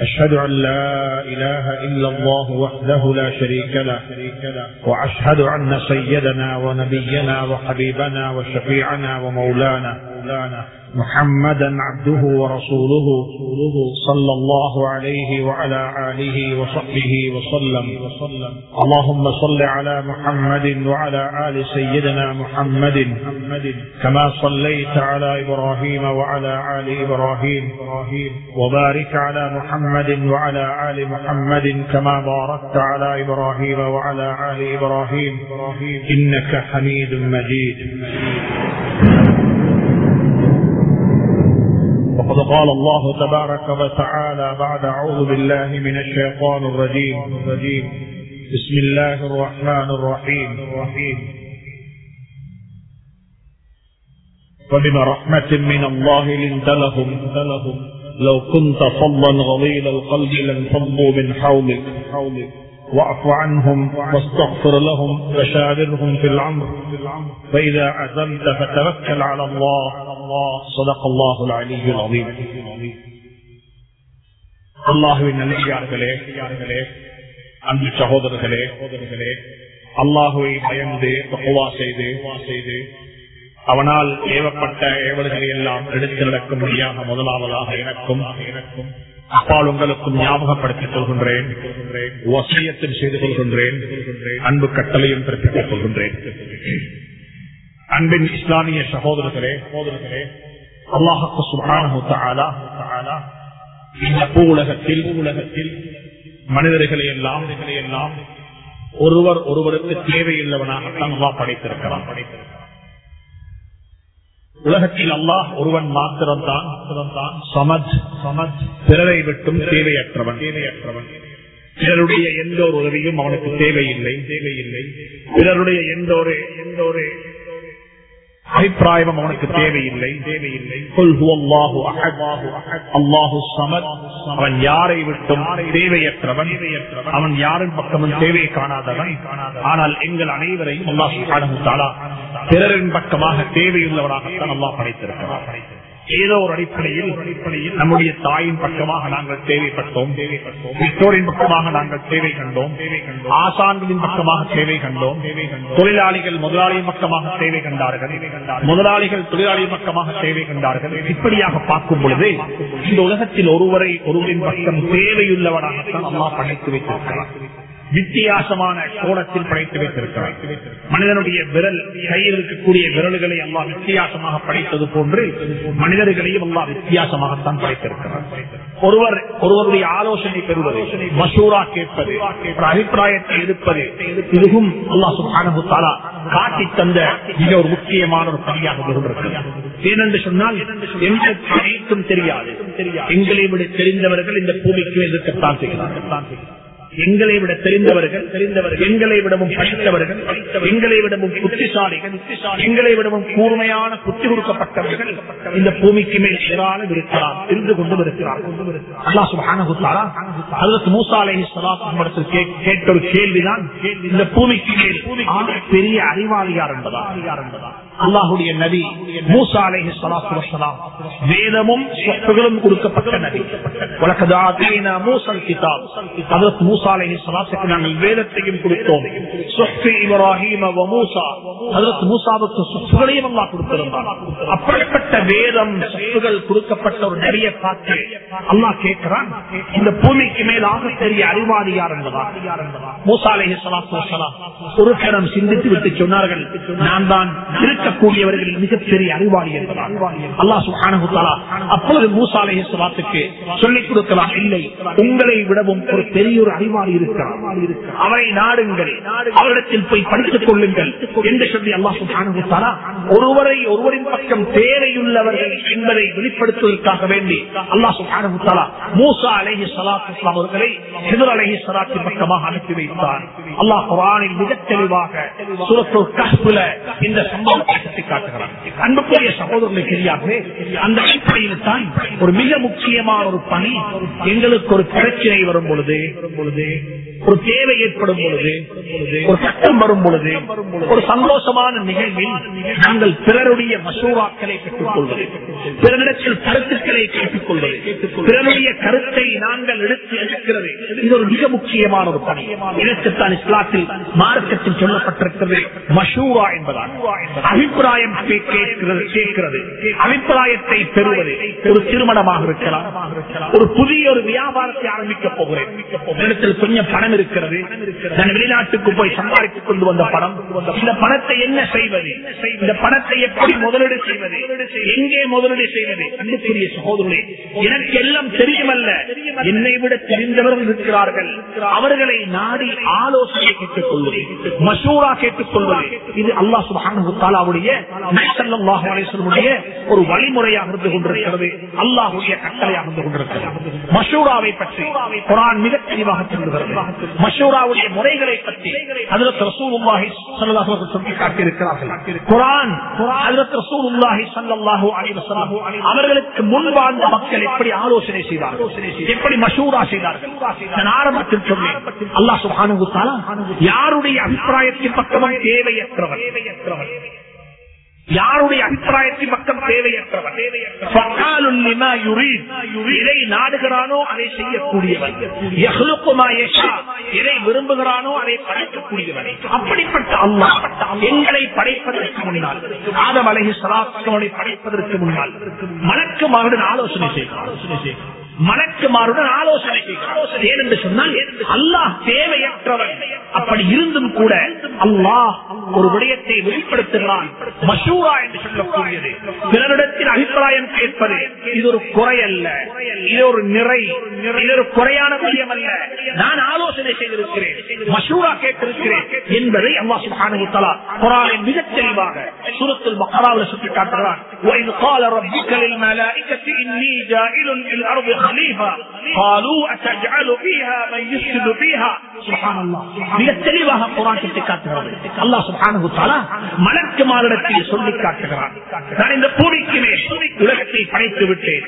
أشهد أن لا إله إلا الله وحده لا شريك له وأشهد أن سيدنا ونبينا وحبيبنا وشفيعنا ومولانا محمدا عبده ورسوله صلى الله عليه وعلى آله وصحبه وسلم. اللهم صل على محمد وعلى آل سيدنا محمد كما صليت على إبراهيم وعلى آل إبراهيم وبارك على محمد وعلى آل محمد كما باركت على إبراهيم وعلى آل إبراهيم. إنك حميد مجيد. وقد قال الله تبارك وتعالى بعد أعوذ بالله من الشيطان الرجيم. بسم الله الرحمن الرحيم. وبما رحمة من الله لنت لهم لو كنت فظا غليظ القلب لانفضوا من حولك. واعف عنهم واستغفر لهم وشاورهم في الامر فاذا عزمت فتوكل على الله صدق الله العلي العظيم அல்லாஹுவின் நல்லியார்களே அன்பு சகோதரர்களே அல்லாஹுவை பயந்து தகுவா செய்து செய்து அவனால் ஏவப்பட்ட ஏவல்களை எல்லாம் எடுத்து நடக்கும்படியாக முதலாவதாக எனக்கும் எனக்கும் அப்பால் உங்களுக்கும் ஞாபகப்படுத்திக் கொள்கின்றேன். வசியத்தில் செய்து கொள்கின்றேன். அன்பு கட்டளையும் பிறப்பித்துக் கொள்கின்றேன். அன்பின் இஸ்லாமிய சகோதரர்களே சகோதரர்களே அல்லாஹு சுபான இந்த பூ உலகத்தில் உலகத்தில் மனிதர்களை எல்லாம் எல்லாம் ஒருவர் ஒருவருக்கு தேவையுள்ளவனாகத்தான் படைத்திருக்கலாம் படைத்திருக்கிறான். உலகத்தில் அல்லாஹ் ஒருவன் மாத்திரம் தான் சமத் சமத் பிறரை விட்டும் தேவையற்றவன். தேவையற்றவன் பிறருடைய எந்த ஒரு உதவியும் அவனுக்கு தேவையில்லை தேவையில்லை. பிறருடைய எந்த ஒரு எந்த ஒரு அபிப்பிராயம் அவனுக்கு தேவையில்லை. தேவையில்லை அல்லாஹு சமத் அவன் யாரை விட்டும் தேவையற்றவன். அவன் யாரின் பக்கமும் தேவை காணாதவன். ஆனால் எங்கள் அனைவரையும் அல்லாஹு பிறரின் பக்கமாக தேவையுள்ளவனாகத்தான் அல்லாஹ் படைத்திருக்கிறார் ஏதோ ஒரு அடிப்படையில் அடிப்படையில் நம்முடைய தாயின் பக்கமாக நாங்கள் தேவைப்பட்டோம். தேவைப்பட்டோம் பெற்றோரின் பக்கமாக நாங்கள் சேவை கண்டோம். தேவை கண்டோம் ஆசான்களின் பக்கமாக சேவை கண்டோம். கண்டோம் தொழிலாளிகள் முதலாளியின் பக்கமாக சேவை கண்டார்கள். முதலாளிகள் தொழிலாளியின் பக்கமாக சேவை கண்டார்கள். இப்படியாக பார்க்கும் பொழுது இந்த உலகத்தில் ஒருவரை ஒருவரின் பக்கம் தேவையுள்ளவராகத்தான் அம்மா படைத்து வைத்திருக்கிறார் வித்தியாசமான கோலத்தில் படைத்து வைத்திருக்கிறார். மனிதனுடைய விரல் கையில் இருக்கக்கூடிய விரல்களை எல்லாம் வித்தியாசமாக படைத்தது போன்று மனிதர்களையும் எல்லாம் வித்தியாசமாகத்தான் படைத்திருக்கிறார். ஒருவர் ஒருவருடைய ஆலோசனை பெறுவது மசூரா கேட்பது ஒரு அபிப்பிராயத்தை எடுப்பது இதுவும் அல்லா சுபானு காட்டி தந்த மிக ஒரு முக்கியமான ஒரு பணியாக இருந்திருக்கிறது. ஏனென்று சொன்னால் எங்களுக்கு அனைத்தும் தெரியாது. எங்களை விட தெரிந்தவர்கள் இந்த பூமிக்கு எதிர்க்கத்தான் செய்கிறார்கள். எங்களை விட தெரிந்தவர்கள் தெரிந்தவர்கள் எங்களை விடவும் படித்தவர்கள் எங்களை விடவும் புத்திசாலிகள் எங்களை விடவும் கூர்மையான புத்தி கொடுக்கப்பட்டவர்கள் இந்த பூமிக்கு மேல் ஏராளம் இருக்கிறார் இருந்து கொண்டும் இருக்கிறார் அல்லா சுபான மூசாலை கேட்ட ஒரு கேள்விதான் இந்த பூமிக்கு மேல் பெரிய என்பதா யார் என்பதா அல்லாஹுடைய நபி மூசா அலைஹி ஸலாத்து வஸலாம் வேதமும் சொத்துகளும் கொடுக்கப்பட்ட நபி. வலகதாதீனா கிதாப். ஹஜ்ரத் மூசா அலைஹி ஸலாத்துக்கு நாங்கள் வேதத்தையும் கொடுத்தோம். சொத்து இப்ராஹீம் வ மூசா. ஹஜ்ரத் மூசாவுக்கு சொத்துகளையும் அல்லாஹ் அப்படிப்பட்ட வேதம் சொத்துகள் கொடுக்கப்பட்ட ஒரு நபியை பார்த்து அல்லாஹ் கேட்கிறான் இந்த பூமிக்கு மேல் ஆக பெரிய அறிவாளி யார் என்பதா? மூசா அலைஹி ஸலாத்து வஸலாம் ஒரு கணம் சிந்தித்து விட்டு சொன்னார்கள் நான் தான் இருக்கக்கூடியவர்களில் மிகப்பெரிய அறிவாளி என்பதால். அல்லா சுஹானகுத்தாலா அப்பொழுது மூசா அலைஹி சொல்லிக் கொடுக்கலாம் இல்லை. உங்களை விடவும் ஒரு பெரிய ஒரு அறிவாளி இருக்கிறார். அவரை நாடுங்கள். அவரிடத்தில் போய் படித்துக் கொள்ளுங்கள் என்று சொல்லி அல்லா சுப்ஹானஹு ஒருவரை ஒருவரின் பக்கம் தேவையுள்ளவர்கள் என்பதை வெளிப்படுத்துவதற்காக வேண்டி அல்லா சுப்ஹானஹு மூசா அலைஹி சலாத்து அவர்களை எதிர் அலைஹி ஸலாத்தின் பக்கமாக அனுப்பி வைத்தார். அல்லாஹ் குர்ஆனில் மிகத் தெளிவாக சூரத்துல் இந்த சம்பவத்தை சுட்டிக் காட்டுகிறார் அன்புக்குரிய சகோதரர்களை தெரியாது அந்த அடிப்படையில் தான் ஒரு மிக முக்கியமான ஒரு பணி எங்களுக்கு ஒரு பிரச்சனை வரும் பொழுது ஒரு தேவை ஏற்படும் பொழுது ஒரு கட்டம் வரும் பொழுது ஒரு சந்தோஷமான நிகழ்வில் நாங்கள் பிறருடைய மசூராக்களை பெற்றுக் கொள்வது பிறரிடத்தில் கருத்துக்களை கேட்டுக் கொள்வது பிறருடைய கருத்தை நாங்கள் எடுத்து எடுக்கிறது. இது ஒரு மிக முக்கியமான ஒரு பணி. இதற்குத்தான் இஸ்லாத்தில் மார்க்கத்தில் சொல்லப்பட்டிருக்கிறது மஷூரா என்பதால். அபிப்பிராயம் கேட்கிறது அபிப்பிராயத்தை பெறுவது ஒரு திருமணமாக இருக்கலாம். ஒரு புதிய ஒரு வியாபாரத்தை ஆரம்பிக்க போகிறேன். கொஞ்சம் பணம் இருக்கிறது நான் வெளிநாட்டுக்கு போய் சம்பாதித்துக் கொண்டு வந்த பணம். இந்த பணத்தை என்ன செய்வது? இந்த பணத்தை எப்படி முதலீடு செய்வது? எங்கே முதலீடு செய்வது? அன்புக்குரிய சகோதரே எனக்கு எல்லாம் தெரியுமல்ல. என்னை விட தெரிந்தவர்கள் இருக்கிறார்கள். அவர்களை நாடி ஆலோசனை கேட்டுக் கொள்வது மசூரா கேட்டுக் கொள்வது இது அல்லாஹ் சுபானுடைய ஒரு வழிமுறையாக இருந்து கொண்டிருக்கிறது. அல்லாஹுடைய கட்டளையாக இருந்து கொண்டிருக்கிறது. மஷூராவை பற்றி குரான் மிக தெளிவாக சொல்லுகிறது. மஷூராவுடைய முறைகளை பற்றி ஹஜ்ரத் ரசூல் உல்லாஹி அலைஹி சொல்லி காட்டியிருக்கிறார்கள். குரான் ஹஜ்ரத் ரசூல் உல்லாஹி சல்லாஹூ அலிவசலாஹூ அவர்களுக்கு முன் வாழ்ந்த மக்கள் எப்படி ஆலோசனை செய்தார்கள்? எப்படி மஷூரா செய்தார்கள்? நான் ஆரம்பத்தில் சொன்னேன். அல்லாஹ் சுப்ஹானஹு யாருடைய அபிப்பிராயத்தின் பக்கமும் தேவையற்றவர் யாருடைய அபிப்பிராயத்தை பக்கம் தேவையற்றவர்? இதை நாடுகிறானோ அதை செய்யக்கூடியவன் இதை விரும்புகிறானோ அதை படைக்கக்கூடியவன் அப்படிப்பட்ட அல்லாஹ் எங்களை படைப்பதற்கு முன்னால் ஆதம் அலைஹி ஸலாத்துவை படைப்பதற்கு முன்னால் மலக்குமாருடன் ஆலோசனை செய்கிறார் மலக்குமாருடன் ஆலோசனை செய்கிறார் ஏனென்று சொன்னால் அல்லாஹ் தேவையற்றவன் அப்படி இருந்தும் கூட அல்லாஹ் ஒரு விடயத்தை வெளிப்படுத்துகிறான் மஷூரா என்று சொல்லக்கூடியது பிறரிடத்தில் அபிப்பிராயம் கேட்பது இது ஒரு குறை அல்ல இது ஒரு நிறை இது ஒரு குறையான விடயம் அல்ல நான் ஆலோசனை செய்திருக்கிறேன் மஷூரா கேட்டிருக்கிறேன் என்பதை அல்லாஹ் சுப்ஹானஹு வ தஆலா குர்ஆனில் மிக தெளிவாக சூரத்துல் பக்ராவில் சுட்டி காட்டுகிறான் وَإِذْ قَالَ رَبُّكَ لِلْمَلَائِكَةِ إِنِّي جَاعِلٌ فِي الْأَرْضِ خَلِيفَةً قَالُوا أَتَجْعَلُ فِيهَا مَن يُفْسِدُ فِيهَا سبحان الله மிக தெளிவாக குர்ஆன் சுட்டி காட்டுகிறது அல்லாஹ் சுப்ஹானஹு வ தஆலா மலக்குமாரிடத்தில் சொல்லி காட்டுகிறான் நான் இந்த பூமிக்கு மேல் உலகத்தை படைத்து விட்டேன்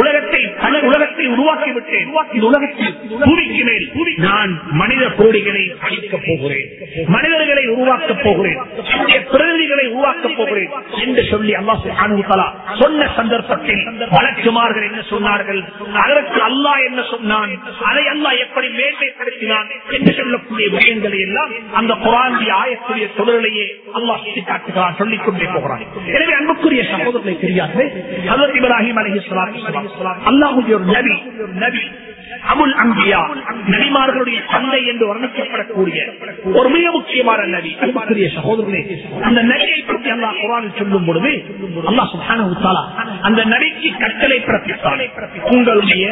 உலகத்தை பல உலகத்தை உருவாக்கி விட்டேன் இந்த உலகத்தில் பூமிக்கு மேல் நான் மனித கோடிகளை அழிக்கப் போகிறேன் மனிதர்களை உருவாக்கப் போகிறேன் என்னுடைய பிரதிநிதிகளை உருவாக்கப் போகிறேன் என்று சொல்லி அல்லாஹ் சுப்ஹானஹு வ தஆலா சொன்ன சந்தர்ப்பத்தில் வழக்குமார்கள் என்ன சொன்னார்கள் அதற்கு அல்லா என்ன சொன்னான்? அதை அல்லா எப்படி மேன்மைப்படுத்தினான் என்று சொல்லக்கூடிய விஷயங்களை எல்லாம் அந்த குரானிய ஆயக்கூடிய தொடரிலேயே அல்லா சுட்டி காட்டுகிறான் சொல்லிக் கொண்டே போகிறான். எனவே அன்புக்குரிய சகோதரர்களை தெரியாது ஹஜரத் இப்ராஹிம் அலைஹிஸ்ஸலாம் அல்லாஹுடைய ஒரு நபி நபி அமுல் அம்பியா நபிமார்களுடைய தந்தை என்று வர்ணிக்கப்படக்கூடிய ஒரு மிக முக்கியமான நபி. அன்புக்குரிய சகோதரர்களே அந்த நபியை பற்றி அல்லா குரான் சொல்லும் பொழுது அல்லா சுப்ஹானஹு அந்த நபிக்கு கட்டளை பிறப்பித்தார் உங்களுடைய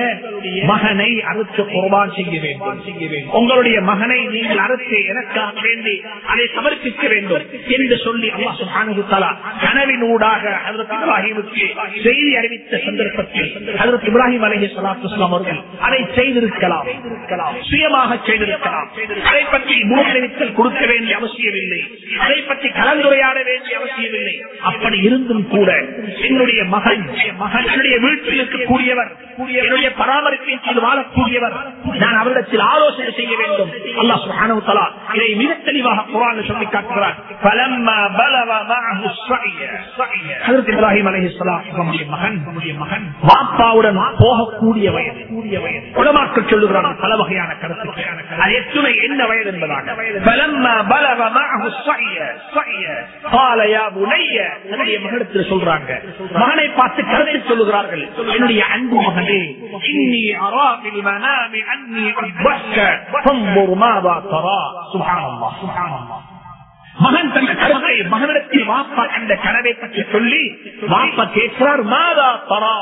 மகனை அறுத்து குர்பான் செய்ய வேண்டும். உங்களுடைய மகனை நீங்கள் அறுத்து எனக்காக வேண்டி அதை சமர்ப்பிக்க வேண்டும் என்று சொல்லி அல்லா சுப்ஹானஹு கனவினூடாக இப்ராஹிமுக்கு செய்தி அறிவித்த சந்தர்ப்பத்தில் அதற்கு இப்ராஹிம் அலஹி சலாத்து அவர்கள் அதை செய்திருக்கலாம். சுயமாக செய்திருக்கலாம். அதை பற்றி முன்னறிவித்தல் கொடுக்க வேண்டிய அவசியமில்லை. அதை பற்றி கலந்துரையாட வேண்டிய அவசியமில்லை. அப்படி இருந்தும் கூட என்னுடைய மகன் மகன் மகனுடைய வீட்டில் இருக்கக்கூடியவர் என்னுடைய பராமரிப்பின் கீழ் வாழக்கூடியவர். நான் அவரிடத்தில் ஆலோசனை செய்ய வேண்டும். அல்லா சுஹானு தலா இதை மிக தெளிவாக குரான் சொல்லி காட்டுகிறார். இப்ராஹிம் அலைஹிஸ்லாம் நம்முடைய மகன் நம்முடைய மகன் பாப்பாவுடன் போகக்கூடிய வயது. கூடிய வயது குடமாக்க சொல்லுகிறார் பல வகையான கருத்து அது எத்துணை என்ன வயது என்பதாக. மகனை பார்த்து கருத்து சொல்லுகிறார்கள் என்னுடைய அன்பு மகனே இன்னி அரா பில் மனாமி அன்னி அத்பஸ்க فانظر ماذا ترى سبحان الله سبحان الله மகன் தந்த கருத்தை மகனிடத்தில் வாப்பா கண்ட கனவை பற்றி சொல்லி வாப்பா கேட்கிறார் மாதா பரா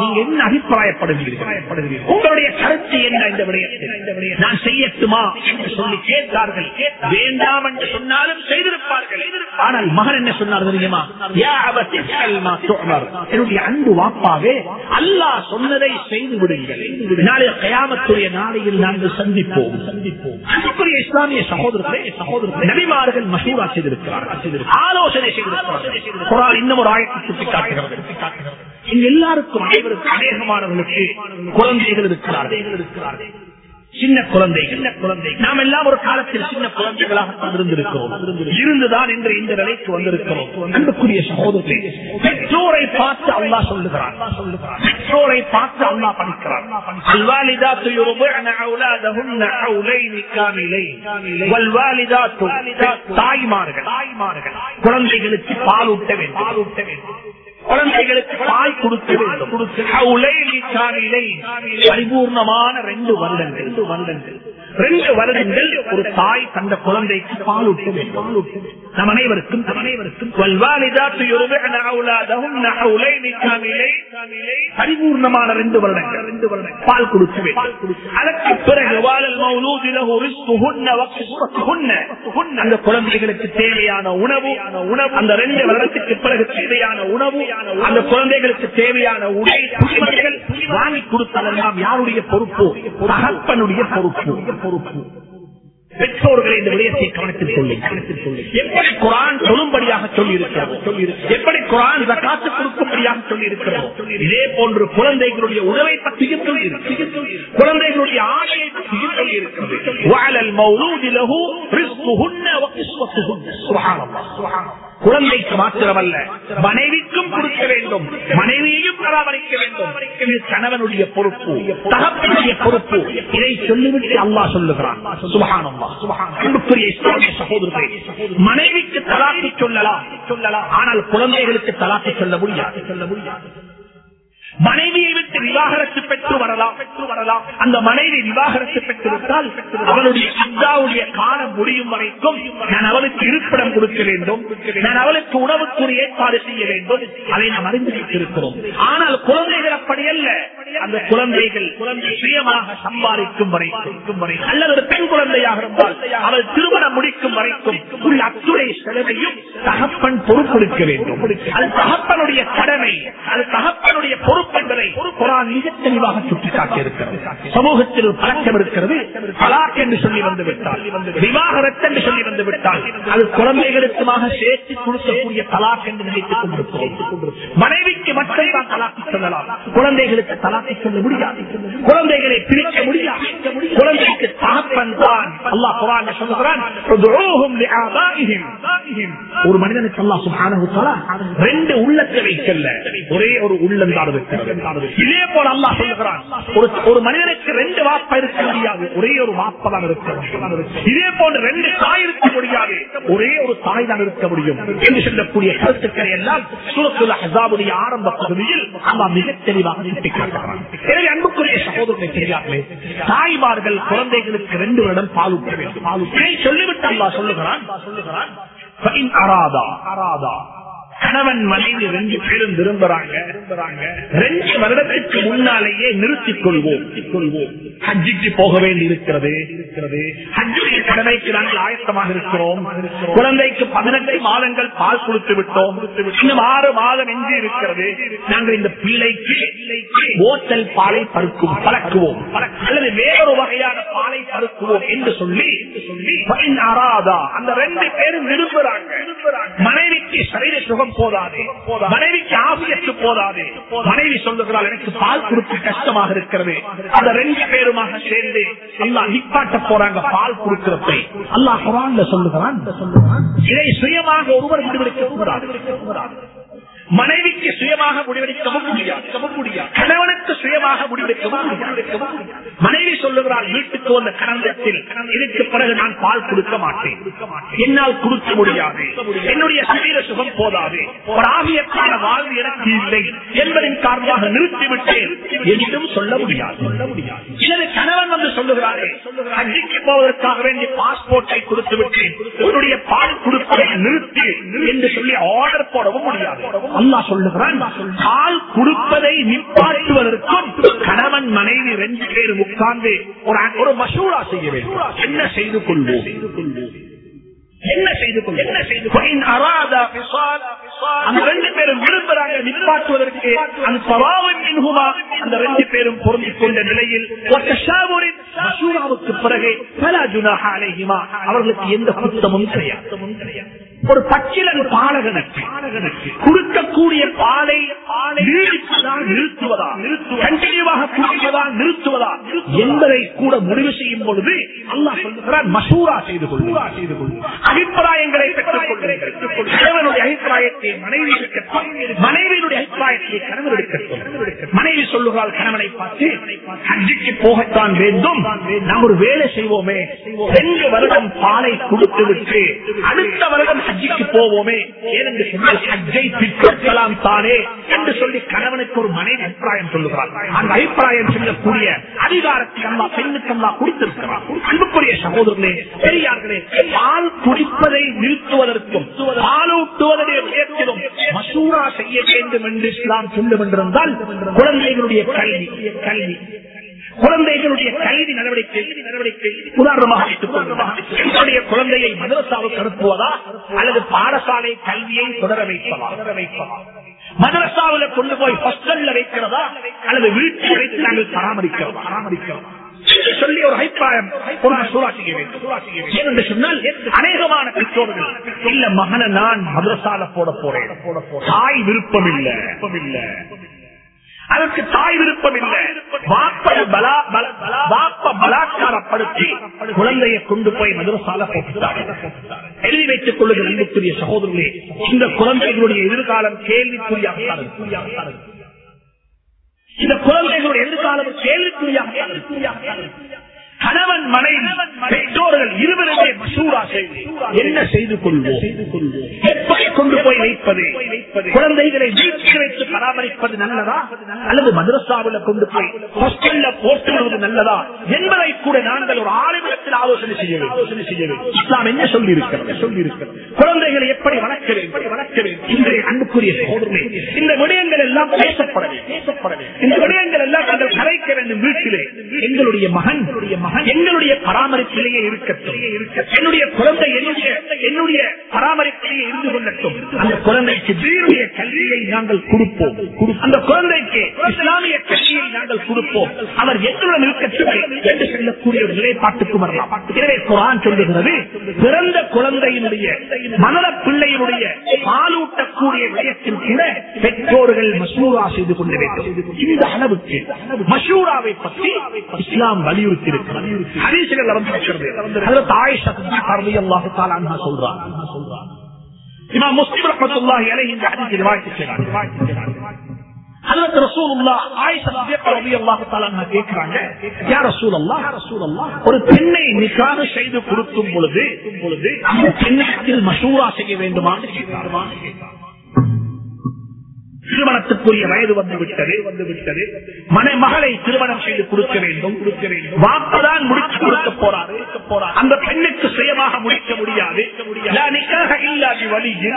நீங்க என்ன அபிப்பிராயப்படுகிறீர்கள்? உங்களுடைய கருத்து என்ன இந்த விடயத்தில்? நான் செய்யட்டுமா என்று சொல்லி கேட்டார்கள். வேண்டாம் என்று சொன்னாலும் செய்திருப்பார்கள். ஆனால் மகன் என்ன சொன்னார் தெரியுமா. என்னுடைய அன்பு வாப்பாவே அல்லாஹ் சொன்னதை செய்து விடுங்கள். நாளைய கயாமத்துடைய நாளையில் நாங்கள் சந்திப்போம். சந்திப்போம். இஸ்லாமிய சகோதரர்களே சகோதரர்களே. நபிமார்கள் மசூரா செய்திருக்கிறார்கள். ஆலோசனை செய்திருக்கிறார்கள். குரான் இன்னும் ஒரு ஆயத்தை சுட்டி காட்டுகிறது இங்க எல்லாருக்கும் அனைவருக்கும் அநேகமானவர்களுக்கு குழந்தைகள் இருக்கிறார்கள். சின்ன குழந்தை சின்ன குழந்தை நாம் எல்லாம் ஒரு காலத்தில் சின்ன குழந்தைகளாக இருந்திருக்கிறோம் இருந்துதான் இன்று இந்த நிலைக்கு வந்திருக்கிறோம் அன்புக்குரிய சகோதரத்தை பெற்றோரை பார்த்து அல்லா சொல்லுகிறார் பெற்றோரை பார்த்து அல்லா படிக்கிறார் الوالدات يرضعن أولادهن حولين كاملين والوالدات தாய்மார்கள் தாய்மார்கள் குழந்தைகளுக்கு பால் ஊட்ட வேண்டும் பால் ஊட்ட வேண்டும் குழந்தைகளுக்கு பால் கொடுக்க வேண்டும். காமிலை. பரிபூர்ணமான ரெண்டு வருடங்கள். ரெண்டு வருடங்கள். ரெண்டு வருடங்கள் ஒரு தாய் தந்த குழந்தைக்கு பாலூட்ட வேண்டும். நம் அனைவருக்கும் அனைவருக்கும் பரிபூர்ணமான ரெண்டு வருடங்கள். ரெண்டு வருடம் பால் கொடுக்க வேண்டும். அதற்கு பிறகு அந்த குழந்தைகளுக்கு தேவையான உணவு உணவு அந்த ரெண்டு வருடத்துக்கு பிறகு தேவையான உணவு அந்த குழந்தைகளுக்கு தேவையான உடை வாங்கி கொடுத்ததெல்லாம் யாருடைய பொறுப்பு? தகப்பனுடைய பொறுப்பு. பொறுப்பு பெற்றோர்களை இந்த விடயத்தை கவனத்தில் கொள்ளி கவனத்தில் கொள்ளி எப்படி குரான் சொல்லும்படியாக சொல்லி எப்படி குரான் இதை காத்து கொடுக்கும்படியாக சொல்லியிருக்கிறோம் இதே போன்று குழந்தைகளுடைய உணவை பற்றியும் குழந்தைகளுடைய ஆடையை பற்றியும் சொல்லியிருக்கிறது வாழல் மௌலூதி லஹு ரிஸ்குஹுன்ன வ கிஸ்வத்துஹுன்ன. சுப்ஹானல்லாஹ், சுப்ஹானல்லாஹ். குழந்தைக்கு மாத்திரமல்ல மனைவிக்கும் கொடுக்க வேண்டும் மனைவியையும் பராமரிக்க வேண்டும். இது கணவனுடைய பொறுப்பு தகப்பனுடைய பொறுப்பு. இதை சொல்லிவிட்டு அல்லாஹ் சொல்லுகிறான். இஸ்லாமிய சகோதரர்களே மனைவிக்கு தலாக்கி சொல்லலாம். சொல்லலாம் ஆனால் குழந்தைகளுக்கு தலாக்கி சொல்ல முடியாது சொல்ல முடியாது. மனைவியை விட்டு விவாகரத்து பெற்று வரலாம். பெற்று வரலாம். அந்த மனைவி விவாகரத்து பெற்றுவிட்டால் அவளுடைய அந்தாவுடைய காலம் முடியும் வரைக்கும் நான் அவளுக்கு இருப்பிடம் கொடுக்க வேண்டும். நான் அவளுக்கு உணவுக்குரிய ஏற்பாடு செய்ய வேண்டும். அதை நாம் அறிந்து வைத்திருக்கிறோம். ஆனால் குழந்தைகள் அப்படி அல்ல. அந்த குழந்தைகள் குழந்தை சுயமாக சம்பாதிக்கும் வரைக்கும் வரை அல்லது ஒரு பெண் குழந்தையாக இருந்தால் அவள் திருமணம் முடிக்கும் வரைக்கும் உள்ள அத்துறை செலவையும் தகப்பன் பொறுப்பெடுக்க வேண்டும். அது தகப்பனுடைய கடமை. அது தகப்பனுடைய பொறுப்பு என்பதை குரான் மிக தெளிவாக சுட்டிக்காட்டி இருக்கிறது. சமூகத்தில் பழக்கம் இருக்கிறது. பலாக் என்று சொல்லி வந்து விட்டால் விவாகரத்து என்று சொல்லி வந்து விட்டால் அது குழந்தைகளுக்குமாக சேர்த்து கொடுக்கக்கூடிய தலாக் என்று நினைத்துக் கொண்டிருக்கிறோம். மனைவிக்கு மட்டும் தான் தலாக்கு சொல்லலாம். குழந்தைகளுக்கு தலாக்கை சொல்ல முடியாது. குழந்தைகளை பிரிக்க முடியாது. குழந்தைக்கு தகப்பன் தான் அல்லாஹ் குரான் சொல்லுகிறான். ஒரு மனிதனுக்கு அல்லாஹ் தஆலா ரெண்டு உள்ளத்தை வைக்கல ஒரே ஒரு உள்ளம் தான் இதே போல அல்லா சொல்லுகிறான். ஒரு மனிதனுக்கு ரெண்டு வாப்பா இருக்க முடியாது. ஒரே ஒரு வாப்பா தான் இருக்க இதே போன்று ரெண்டு தாய் இருக்க முடியாது. ஒரே ஒரு தாய் தான் இருக்க முடியும். என்று சொல்லக்கூடிய கருத்துக்களை எல்லாம் சூரத்துல் அஹ்ஸாபுடைய ஆரம்ப பகுதியில் அல்லா மிக தெளிவாக சுட்டிக்காட்டுகிறான் எனவே அன்புக்குரிய சகோதரனை தெரியாமலே தாய்மார்கள் குழந்தைகளுக்கு ரெண்டு வருடம் பால் வேண்டும். சொல்லிவிட்டு அல்லா சொல்லுகிறான் சொல்லுகிறான் அராதா அராதா கணவன் மனைவி ரெண்டு பேரும் விரும்புறாங்க. ரெண்டு வருடத்திற்கு முன்னாலேயே நிறுத்திக் கொள்வோம். ஹஜ்ஜிக்கு போக வேண்டி இருக்கிறது இருக்கிறது ஹஜ்ஜுடைய கடமைக்கு நாங்கள் ஆயத்தமாக இருக்கிறோம். குழந்தைக்கு பதினெட்டு மாதங்கள் பால் கொடுத்து விட்டோம். இன்னும் ஆறு மாதம் எஞ்சி இருக்கிறது. நாங்கள் இந்த பிள்ளைக்கு ஓட்டல் பாலை பருக்கும் பழக்குவோம் அல்லது வேறொரு வகையான பாலை பருக்குவோம் என்று சொல்லி "ஃபஇன் அந்த ரெண்டு பேரும் விரும்புறாங்க. மனைவிக்கு சரி சுகம் போதாது. மனைவிக்கு ஆபியத்து போதாது. மனைவி சொல்லுகிறாள் எனக்கு பால் குடுத்து கஷ்டமாக இருக்கிறது. அந்த ரெண்டு பேருமாக சேர்ந்து அல்லாஹ் நிப்பாட்ட போறாங்க பால் கொடுக்கிறதை அல்லாஹ் சொல்லுகிறான் இதை சுயமாக ஒருவர் முடிவெடுக்க கூடாது மனைவிக்கு சுயமாக முடிவெடுக்கவும் முடியாது. கணவனுக்கு சுயமாக முடிவெடுக்கவும் முடியாது. மனைவி சொல்லுகிறார் வீட்டுக்கு வந்த கணவனத்தில் இதுக்கு பிறகு நான் பால் கொடுக்க மாட்டேன். என்னால் கொடுக்க முடியாது. என்னுடைய சரீர சுகம் போதாது. ஒரு ஆகியக்கான வாழ்வு எனக்கு இல்லை என்பதன் காரணமாக நிறுத்திவிட்டேன். என்றும் சொல்ல முடியாது. எனது கணவன் வந்து சொல்லுகிறாரே ஹஜ்ஜிக்கு போவதற்காக வேண்டிய பாஸ்போர்ட்டை கொடுத்து விட்டேன் உன்னுடைய பால் கொடுப்பதை நிறுத்தி. என்று சொல்லி ஆர்டர் போடவும் முடியாது. அல்லாஹ் சொல்லுகிறான் பால் கொடுப்பதை நிப்பாட்டுவதற்கும் கணவன் மனைவி ரெண்டு பேரும் உட்கார்ந்து ஒரு மசூரா செய்ய வேண்டும். என்ன செய்து கொள்வோம்? என்ன செய்து என்ன அந்த ரெண்டு பேரும் விரும்புறாங்க நிப்பாட்டுவதற்கு. அந்த பவாவின் மின்ஹுமா அந்த ரெண்டு பேரும் பொருந்திக் கொண்ட நிலையில் பிறகு அவர்களுக்கு எந்த குத்தமும் கிடையாது. ஒரு பச்சிலன் பாலகனுக்கு கொடுக்கக்கூடிய பாலை நீடிப்பதா நிறுத்துவதா கண்டினியூவாக குடிப்பதா நிறுத்துவதா என்பதை கூட முடிவு செய்யும் பொழுது அல்லாஹ் சொல்லுகிறார் மசூரா செய்து கொள்ளுவா செய்து கொள்ளும் அபிப்பிராயங்களை கணவனுடைய அபிப்பிராயத்தை மனைவி மனைவியினுடைய அபிப்பிராயத்தை எடுக்கட்டும் மனைவி சொல்லுகிறாள் கணவனை பார்த்து ஹஜ்ஜிக்கு போகத்தான் வேண்டும். நாம் ஒரு வேலை செய்வோமே. ரெண்டு வருடம் பாலை கொடுத்து விட்டு அடுத்த வருடம் ஹஜ்ஜிக்கு போவோமே ஏனென்று சொன்னால் ஹஜ்ஜை பிற்படுத்தலாம் தானே என்று சொல்லி கணவனுக்கு ஒரு மனைவி அபிப்பிராயம் சொல்லுகிறார் அந்த அபிப்பிராயம் சொல்லக்கூடிய அதிகாரத்தை அல்லா பெண்ணுக்கு அல்லா கொடுத்திருக்கிறார் அன்புக்குரிய சகோதரர்களே பெரியார்களே பால் குடிப்பதை நிறுத்துவதற்கும் பாலூட்டுவதே விடயத்திலும் மசூரா செய்ய வேண்டும் என்று இஸ்லாம் சொல்லும் என்றிருந்தால் குழந்தைகளுடைய கல்வி கல்வி. குழந்தைகளுடைய கல்வி நடவடிக்கை நடவடிக்கை உதாரணமாக என்னுடைய குழந்தையை மதரசாவுக்கு அனுப்புவதா அல்லது பாடசாலை கல்வியை தொடர வைப்பதா? தொடர வைப்பதா மதரசாவில கொண்டு போய் ஹாஸ்டல்ல வைக்கிறதா? அல்லது வீட்டில் வைத்து நாங்கள் பராமரிக்கிறோம் பராமரிக்கிறோம் சொல்லி ஒரு அபிப்பிராயம் ஒரு வேண்டும். சொன்னால் அநேகமான பெற்றோர்கள் இல்ல மகனை நான் மதரசால போட போறேன். தாய் விருப்பம் இல்ல விருப்பம் இல்ல அதற்கு தாய் விருப்பம் இல்லை. வாப்ப பலாத்காரப்படுத்தி குழந்தையை கொண்டு போய் மதுரசால எழுதி வைத்துக் கொள்ளுங்கள் அன்புக்குரிய சகோதரர்களே. இந்த குழந்தைகளுடைய எதிர்காலம் கேள்விக்குரிய இந்த குழந்தைகளுடைய எதிர்காலம் கேள்விக்குரிய கணவன் மனைவி பெற்றோர்கள் இருவருமே மசூரா செய்து என்ன செய்து கொள்வோம்? எப்படி கொண்டு போய் வைப்பது? குழந்தைகளை வீட்டில் வைத்து பராமரிப்பது நல்லதா? அல்லது மதரசாவில் கொண்டு போய் ஹாஸ்டல்ல போட்டுவது நல்லதா? என்பதை கூட நாங்கள் ஒரு ஆளுநத்தில் ஆலோசனை செய்ய ஆலோசனை செய்ய வேண்டும். இஸ்லாம் என்ன சொல்லி இருக்கிறது சொல்லி இருக்கிறது குழந்தைகளை எப்படி வளர்க்க வேண்டும்? வளர்க்க இன்றைய அன்புக்குரிய சோதனை இந்த விடயங்கள் எல்லாம் பேசப்பட வேண்டும். இந்த விடயங்கள் எல்லாம் நாங்கள் கரைக்க வேண்டும் வீட்டிலே. எங்களுடைய மகன் மகன் எங்களுடைய பராமரிப்பிலேயே இருக்கட்டும். என்னுடைய குழந்தை என்னுடைய பராமரிப்பிலேயே இருந்து கொள்ளட்டும். அந்த குழந்தைக்கு வீருடைய கல்வியை நாங்கள் கொடுப்போம். அந்த குழந்தைக்கு இஸ்லாமிய கல்வியை நாங்கள் கொடுப்போம். அவர் எங்களுடன் இருக்கட்டும் என்று சொல்லக்கூடிய ஒரு நிலைப்பாட்டுக்கு வரலாம். எனவே குரான் சொல்லுகிறது பிறந்த குழந்தையினுடைய மனத பிள்ளையினுடைய பாலூட்டக்கூடிய விடயத்தில் கூட பெற்றோர்கள் மசூரா செய்து கொள்ள வேண்டும். இந்த அளவுக்கு மசூராவை பற்றி இஸ்லாம் வலியுறுத்தி இமாம் முஸ்லிம் ரஹ்மத்துல்லாஹி அலைஹி இந்த ஹதீஸை ரிவாயத் செய்றாங்க ரசூலுல்லாஹ் ஆயிஷா ரலியல்லாஹு தஆலா அன்ஹா கேக்குறாங்க யா ரசூலல்லாஹ் ரசூலல்லாஹ் ஒரு பெண்ணை நிக்காஹ் செய்து கொடுக்கும் பொழுது பொழுது அந்த மஷூரா செய்ய வேண்டுமா கேட்டார் திருமணத்துக்குரிய வயது வந்து விட்டது வந்து விட்டது மனை மகளை திருமணம் செய்து கொடுக்க வேண்டும். கொடுக்க வேண்டும் வாப்பதான் முடிச்சு கொடுக்க போறாரு. போறார் அந்த பெண்ணுக்கு சுயமாக முடிக்க முடியாது. லா நிக்காஹ இல்லா பிவலியின்.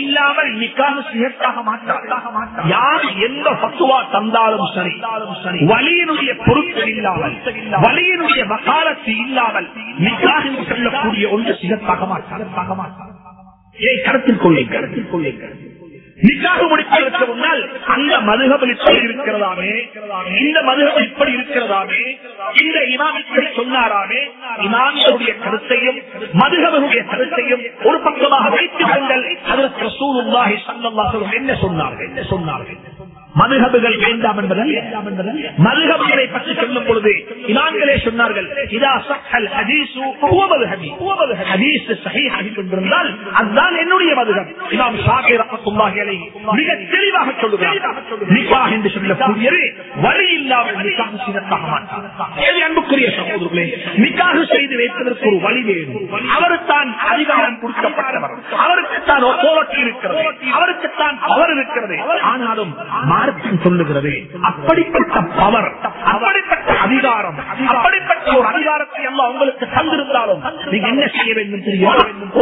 இல்லாமல் நிக்காக சுயத்தாக மாட்டார். யார் எந்த பத்துவா தந்தாலும் சரி வலியினுடைய பொருட்கள் இல்லாமல் வலியினுடைய வக்காலத்து இல்லாமல் நிக்காக சொல்லக்கூடிய ஒன்று சுயத்தாக மாட்டார். மாட்டார் இதை கருத்தில் கொள்ளுங்கள் கருத்தில் கொள்ளுங்கள். நிக்காக முடிப்பதற்கு முன்னால் அந்த மதுகபல் இப்படி இருக்கிறதாமே இந்த மதுகபல் இப்படி இருக்கிறதாமே இந்த இமாம் இப்படி சொன்னாராமே இமாமியருடைய கருத்தையும் மதுகவனுடைய கருத்தையும் ஒரு பக்கமாக வைத்துக் கொண்டல் அதற்கு ரசூலுல்லாஹி ஸல்லல்லாஹு அலைஹி என்ன சொன்னார்கள்? என்ன சொன்னார்கள்? மதுகபுகள் வேண்டாம் என்பதல்ல. மதுகபுகளை பற்றி சொல்லும் பொழுது இமான்களே சொன்னார்கள் இதா சஹல் ஹதீசு ஹதீஸ் ஸஹீஹ் என்றிருந்தால் அதுதான் என்னுடைய மதுகம் இமாம் ஷாஃபி ரஹ்மத்துல்லாஹி அலைஹி மிக தெளிவாக சொல்லுகிறார். நிக்காஹ் என்று சொல்லக்கூடியது வழி இல்லாமல் நிக்காஹ் செய்ததாக மாட்டார். ஏது அன்புக்குரிய சகோதரர்களே நிக்காஹ் செய்து வைப்பதற்கு ஒரு வழி வேணும். அவருத்தான் அதிகாரம் கொடுக்கப்பட்டவர். அவருக்குத்தான் ஒத்தோரட்டி இருக்கிறது. அவருக்குத்தான் அவர் இருக்கிறது. ஆனாலும் மார்க்கம் சொல்லுகிறது. அப்படிப்பட்ட பவர் அப்படிப்பட்ட அதிகாரம் அப்படிப்பட்ட ஒரு அதிகாரத்தை எல்லாம் உங்களுக்கு தந்திருந்தாலும் நீங்க என்ன செய்ய வேண்டும் தெரியுமா?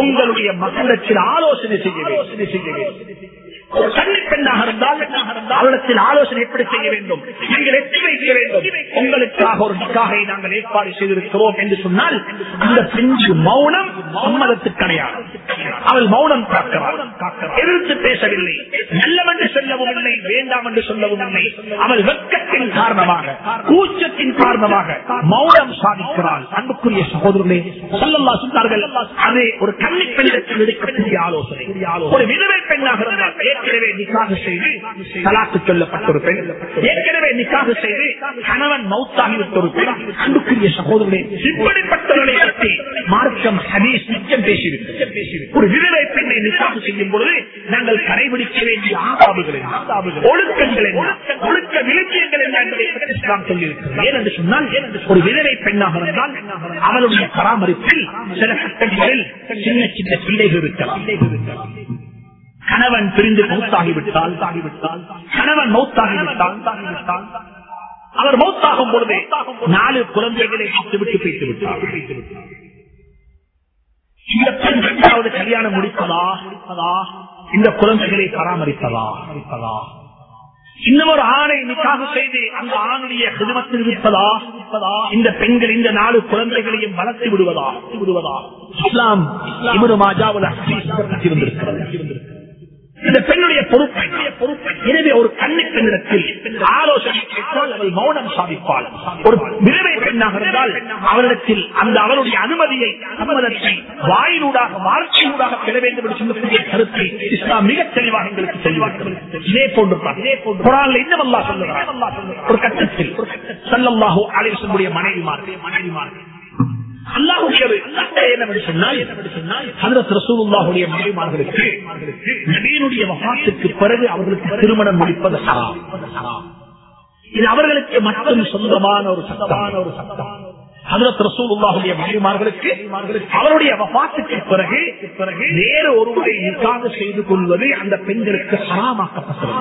உங்களுடைய மக்களிடத்தில் ஆலோசனை செய்ய வேண்டும் செய்ய வேண்டும். ஒரு கன்னி பெண்ணாக இருந்தால் அவரிடத்தில் ஆலோசனை எப்படி செய்ய வேண்டும்? நீங்கள் எப்படி வைக்க வேண்டும்? உங்களுக்காக ஒரு நிக்காகை நாங்கள் ஏற்பாடு செய்திருக்கிறோம் என்று சொன்னால் அந்த பெஞ்சு மௌனம் சம்மதத்துக்கு கிடையாது அவள் மௌனம் காக்கிறாள். எதிர்த்து பேசவில்லை. நல்லவென்று சொல்லவும் இல்லை வேண்டாம் என்று சொல்லவும் இல்லை. அவள் வெக்கத்தின் காரணமாக கூச்சத்தின் காரணமாக மௌனம் சாதிக்கிறாள். அன்புக்குரிய சகோதரர்களே சொல்லல்லா சொன்னார்கள் அது ஒரு கன்னி பெண்ணிடத்தில் எடுக்கக்கூடிய ஆலோசனை. ஒரு விதவை பெண்ணாக இருந்தால் ஏற்கனவே நிக்காக செய்து தலாக்கு சொல்லப்பட்ட ஒரு பெண் ஏற்கனவே நிக்காக செய்து கணவன் மௌத்தாகிவிட்ட ஒரு பெண் அன்புக்குரிய சகோதரர்களே இப்படிப்பட்டவர்களை பற்றி மார்க்கம் ஹதீஸ் நிச்சயம் பேசியிருக்கு ஒரு விதவை பெண்ணை நிக்காக செய்யும் பொழுது நாங்கள் கடைபிடிக்க வேண்டிய ஆதாபுகள் என்ன? ஒழுக்கங்கள் என்ன? ஒழுக்க விழுமியங்கள் என்ன என்பதை இஸ்லாம் சொல்லியிருக்கிறது. ஏனென்று சொன்னால் ஒரு விதவை பெண்ணாக இருந்தால் அவளுடைய பராமரிப்பில் சில கட்டங்களில் சின்ன சின்ன பிள்ளைகள் இருக்கலாம். கணவன் பிரிந்து மௌத்தாகிவிட்டால் தாகிவிட்டால் கணவன் மௌத்தாகிவிட்டால் அவர் மௌத்தாகும் பொழுது நாலு குழந்தைகளை விட்டு பேசி விட்டார் இந்த பெண் இரண்டாவது கல்யாணம் முடிப்பதா முடிப்பதா இந்த குழந்தைகளை பராமரிப்பதா இருப்பதா இன்னொரு ஆணை நிக்காக செய்து அந்த ஆணுடைய குடும்பத்தில் இருப்பதா இருப்பதா இந்த பெண்கள் இந்த நாலு குழந்தைகளையும் வளர்த்து விடுவதா? விடுவதா? இஸ்லாம் இவரு மாஜாவில் இருந்திருக்கிறது இந்த பெண்ணுடைய பொறுப்பை. பொறுப்பை எனவே ஒரு கண்ணி பெண்ணிடத்தில் ஆலோசனை கேட்டால் அவள் மௌனம் சாதிப்பாள். ஒரு விதவை பெண்ணாக இருந்தால் அவரிடத்தில் அந்த அவருடைய அனுமதியை அனுமதத்தை வாயிலூடாக வாழ்க்கையூடாக பெற வேண்டும் என்று சொல்லக்கூடிய கருத்தை இஸ்லாம் மிக தெளிவாக எங்களுக்கு தெளிவாக இதே போன்று இதே போன்று குரான்ல இன்னும் அல்லாஹ் சொல்லுகிறார் ஒரு கட்டத்தில் சல்லல்லாஹு அலைஹி வஸல்லம் மனைவிமார்கள் மனைவிமார்கள் அல்லாஹுடைய பிறகு அவர்களுக்கு திருமணம் முடிப்பது ஹராம். இது அவர்களுக்கு மட்டும் சொந்தமான ஒரு சத்தமான ஒரு சத்தம் ஹஜ்ரத் ரசூலுல்லாஹுடைய மனைவிமார்களுக்கு அவருடைய வஃபாத்துக்கு பிறகு பிறகு வேறு ஒருவரை நிக்காக செய்து கொள்வது அந்த பெண்களுக்கு ஹராமாக்கப்பட்டது.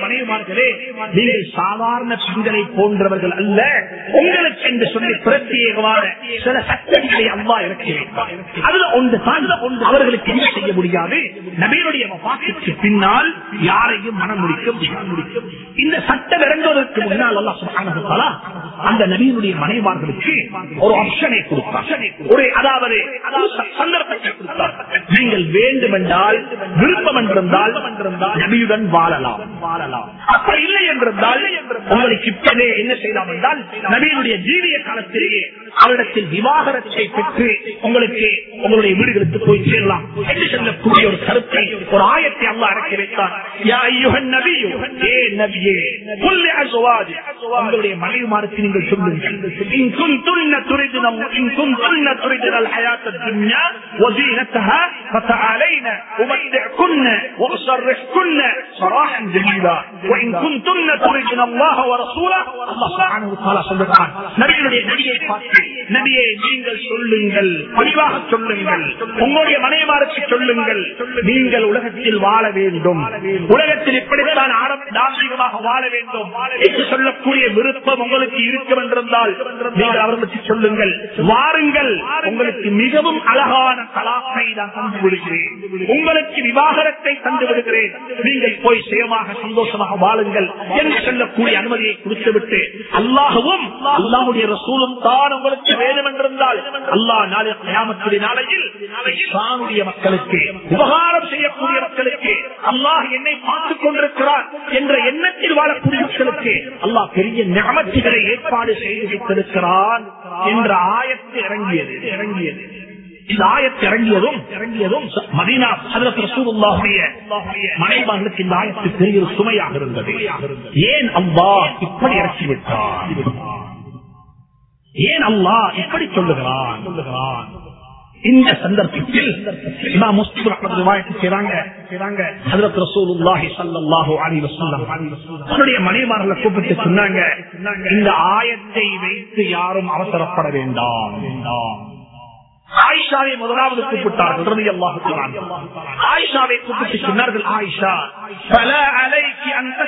மனைவிமார்களே நீங்கள் சாதாரண பெண்களை போன்றவர்கள் அல்ல. உங்களுக்கு என்று சொல்லி பிரத்யேகமான சில சட்டங்களை அல்லா இருக்கிறேன் அதுல ஒன்று தான் அவர்களுக்கு என்ன செய்ய முடியாது? நபீனுடைய வாக்கிற்கு பின்னால் யாரையும் மனம் முடிக்க முடியும் இந்த சட்டம் இறங்குவதற்கு முன்னால் அந்த நபீனுடைய மனைவார்களுக்கு ஒரு ஆப்ஷனை கொடுத்தார் ஒரு அதாவது சந்தர்ப்பத்தை கொடுத்தார் நீங்கள் வேண்டுமென்றால் விருப்பம் என்றிருந்தால் நபியுடன் வாழலாம். வாழலாம் அப்படி இல்லை என்றிருந்தால் உங்களுக்கு இப்பவே என்ன செய்யலாம் என்றால் நபியினுடைய ஜீவிய காலத்திலேயே அவரிடத்தில் விவாகரத்தை பெற்று உங்களுக்கு உங்களுடைய வீடுகளுக்கு போய் சேரலாம் என்று சொல்லக்கூடிய ஒரு கருத்தை ஒரு ஆயத்தை அல்லா இறக்கி வைத்தார் யா ஐயுகன் நபியு ஏ நபியே புல்லி அசுவாஜ் உங்களுடைய மனைவிமாருக்கு நீங்கள் சொல்லுங்கள். இன் குந்துன்ன துரிதினம் இன் குந்துன்ன துரிதினல் ஹயாத் الدنيا وزينتها فتعالين أمتعكن وأسرحكن سراحا جميلا وإن كنتن تردن الله ورسوله الله سبحانه وتعالى சொல்லுகிறான் நபிகளுடைய நபியை பார்த்து நபியை நீங்கள் சொல்லுங்கள் பணிவாக சொல்லுங்கள் உங்களுடைய மனைவாருக்கு சொல்லுங்கள் நீங்கள் உலகத்தில் வாழ வேண்டும் உலகத்தில் இப்படித்தான் ஆரம் தார்மீகமாக வாழ வேண்டும் என்று சொல்லக்கூடிய விருப்பம் உங்களுக்கு இருக்கும் என்றிருந்தால் நீங்கள் அவர்களுக்கு சொல்லுங்கள் வாருங்கள் உங்களுக்கு மிகவும் அழகான கலாப்பை நான் தந்து விடுகிறேன் உங்களுக்கு விவாகரத்தை தந்து விடுகிறேன் நீங்கள் போய் சுயமாக சந்தோஷமாக வாழுங்கள் என்று சொல்லக்கூடிய அனுமதியை கொடுத்துவிட்டு அல்லாகவும் அல்லாஹுடைய ரசூலும் தான் உங்களுக்கு வேணும் என்றிருந்தால் அல்லாஹ் நாளை கயாமத்துடைய நாளையில் தானுடைய மக்களுக்கு உபகாரம் செய்யக்கூடிய மக்களுக்கு அல்லாஹ் என்னை பார்த்துக் கொண்டிருக்கிறார் என்ற எண்ணத்தில் வாழக்கூடிய மக்களுக்கு அல்லாஹ் பெரிய நியமத்துகளை ஏற்பாடு செய்து வைத்திருக்கிறான் என்ற ஆயத்து இறங்கியது இறங்கியது. இந்த ஆயத்து இறங்கியதும் இறங்கியதும் மதீனா மனைவார்களுக்கு இந்த ஆயத்து பெரிய சுமையாக இருந்தது. ஏன் அல்லாஹ் இப்படி இறக்கி விட்டார் ஏன் அல்லாஹ் இப்படி சொல்லுகிறான்? சொல்லுகிறான்? இந்த சந்தர்ப்பத்தில் இமாம் முஸ்லிம் ரிவாயத் செய்றாங்க செய்றாங்க ஹஜ்ரத் ரசூலுல்லாஹி ஸல்லல்லாஹு அலைஹி வஸல்லம் மனைவிமார்களை கூப்பிட்டு சொன்னாங்க. இந்த ஆயத்தை வைத்து யாரும் அவசரப்பட வேண்டாம். வேண்டாம். ஆயிஷாவை முதலாவது கூப்பிட்டார்கள் ரவி அல்லாஹு ஆயிஷாவை கூப்பிட்டு சொன்னார்கள் ஆயிஷா பல அலைக்கு அந்த